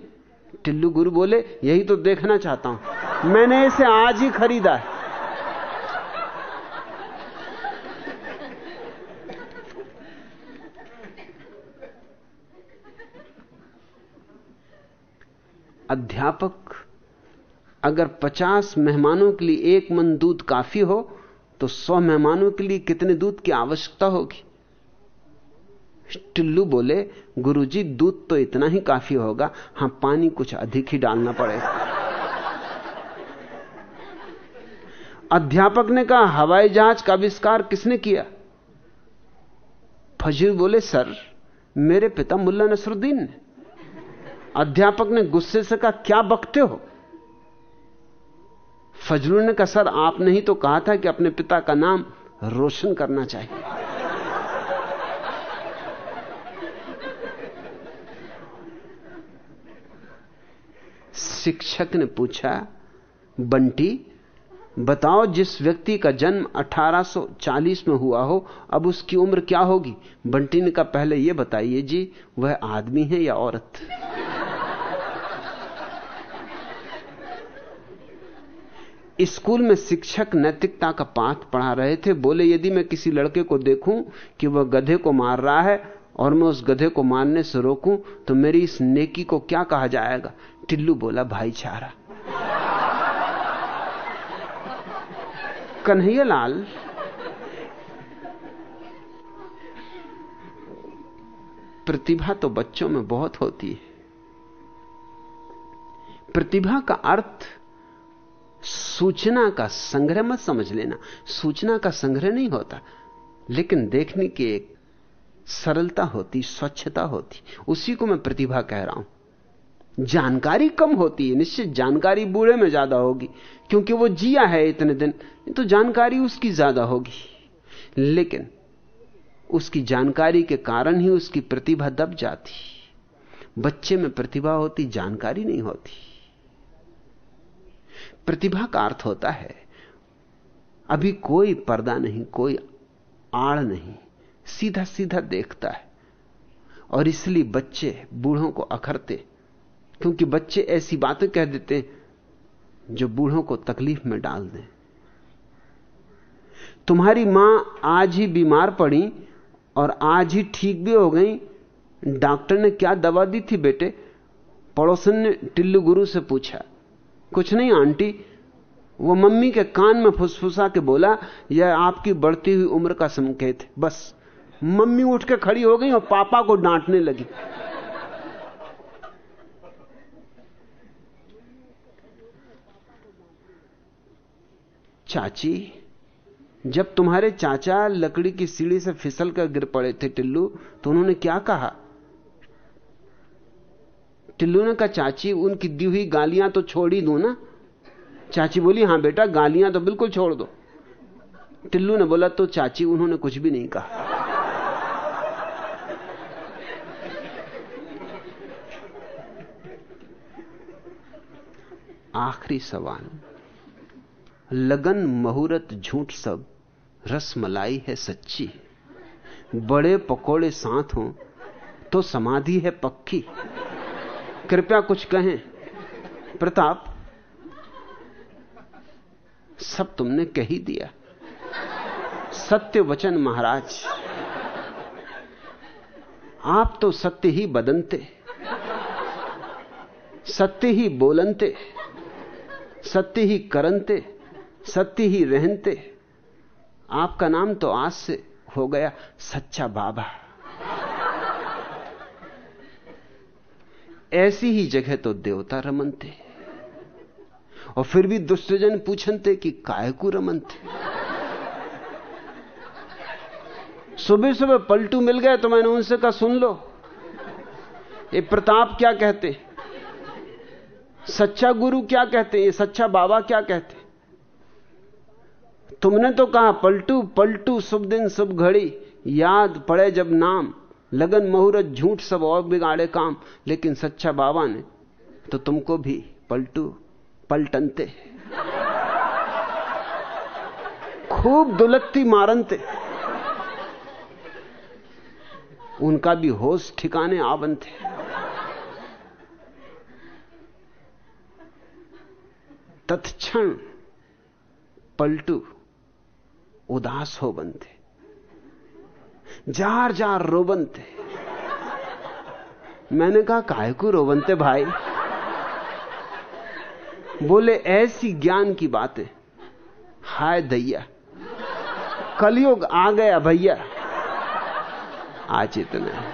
टिल्लू गुरु बोले, यही तो देखना चाहता हूँ। मैंने इसे आज ही खरीदा है। अध्यापक, अगर पचास मेहमानों के लिए एक मन दूध काफ़ी हो तो सौ मेहमानों के लिए कितने दूध की आवश्यकता होगी? टिल्लू बोले, गुरुजी दूध तो इतना ही काफ़ी होगा, हाँ, पानी कुछ अधिक ही डालना पड़ेगा। अध्यापक ने कहा, हवाई जहाज़ का आविष्कार किसने किया? फजीर बोले, सर, मेरे पिता मुल्ला नसरुद्दीन ने। अध्यापक ने गुस्से से कहा, क्या बकते हो? फजलू ने कहा सर आपने ही तो कहा था कि अपने पिता का नाम रोशन करना चाहिए। शिक्षक ने पूछा, बंटी, बताओ जिस व्यक्ति का जन्म 1840 में हुआ हो, अब उसकी उम्र क्या होगी? बंटी ने कहा, पहले यह बताइए जी, वह आदमी है या औरत? स्कूल में शिक्षक नैतिकता का पाठ पढ़ा रहे थे, बोले, यदि मैं किसी लड़के को देखूँ कि वह गधे को मार रहा है और मैं उस गधे को मारने से रोकूं तो मेरी इस नेकी को क्या कहा जाएगा? टिल्लू बोला, भाईचारा। कन्हैयालाल, प्रतिभा तो बच्चों में बहुत होती है। प्रतिभा का अर्थ सूचना का संग्रह मत समझ लेना। सूचना का संग्रह नहीं होता, लेकिन देखने की एक सरलता होती, स्वच्छता होती। उसी को मैं प्रतिभा कह रहा हूँ। जानकारी कम होती है, निश्चित जानकारी बूढ़े में ज़्यादा होगी, क्योंकि वो जिया है इतने दिन तो जानकारी उसकी ज़्यादा होगी। लेकिन उसकी जानकारी के कारण ही उसकी प्रतिभा दब जाती। बच्चे में प्रतिभा होती, जानकारी नहीं होती। प्रतिभा का अर्थ होता है। अभी कोई पर्दा नहीं, कोई आड़ नहीं सीधा सीधा देखता है। और इसलिए बच्चे बूढ़ों को अखरते, क्योंकि बच्चे ऐसी बातें कह देते जो बूढ़ों को तकलीफ़ में डाल दें। तुम्हारी माँ आज ही बीमार पड़ी और आज ही ठीक भी हो गई। डॉक्टर ने क्या दवा दी थी बेटे? पड़ोसन ने टिल्लू गुरु से पूछा कुछ नहीं, आंटी। वो मम्मी के कान में फुसफुसा के बोला, यह आपकी बढ़ती हुई उम्र का संकेत है। बस। मम्मी उठ के खड़ी हो गई और पापा को डांटने लगी। चाची, जब तुम्हारे चाचा लकड़ी की सीढ़ी से फिसल कर गिर पड़े थे टिल्लू तो उन्होंने क्या कहा? टिल्लू ने कहा, चाची, उनकी दी हुई गालियाँ तो छोड़ ही दू ना। चाची बोली, हाँ बेटा, गालियाँ तो बिल्कुल छोड़ दो। टिल्लू ने बोला तो चाची, उन्होंने कुछ भी नहीं कहा। आखिरी सवाल, लगन, मुहूर्त, झूठ सब रस मलाई है सच्ची? बड़े पकोड़े साथ हों तो समाधि है पक्की? कृपया कुछ कहें। प्रताप, सब तुमने कह ही दिया। सत्य वचन महाराज, आप तो सत्य ही बदनते, सत्य ही बोलनते, सत्य ही करनते, सत्य ही रहनते। आपका नाम तो आज से हो गया सच्चा बाबा। ऐसी ही जगह तो देवता रमनते और फिर भी दुष्टजन कि काय को रमनते सुबह सुबह पलटू मिल गए तो मैंने उनसे कहा, सुन लो, ये प्रताप क्या कहते सच्चा गुरु क्या कहते ये सच्चा बाबा क्या कहते तुमने तो कहा, पलटू पलटू, शुभ दिन, शुभ घड़ी, याद पड़े जब नाम। लगन मुहूर्त झूठ सब और बिगाड़े काम, लेकिन सच्चा बाबा ने तो तुमको भी पलटू, पलटनते। खूब दुलत्ती मारनते। उनका भी होश ठिकाने आवनते। तत्क्षण पलटू, उदास हो बनते। जार जार रोबनते मैंने कहा काय को रो बनते भाई? बोले, ऐसी ज्ञान की बातें। हाय दैया, कलयुग आ गया भैया। आज इतना है।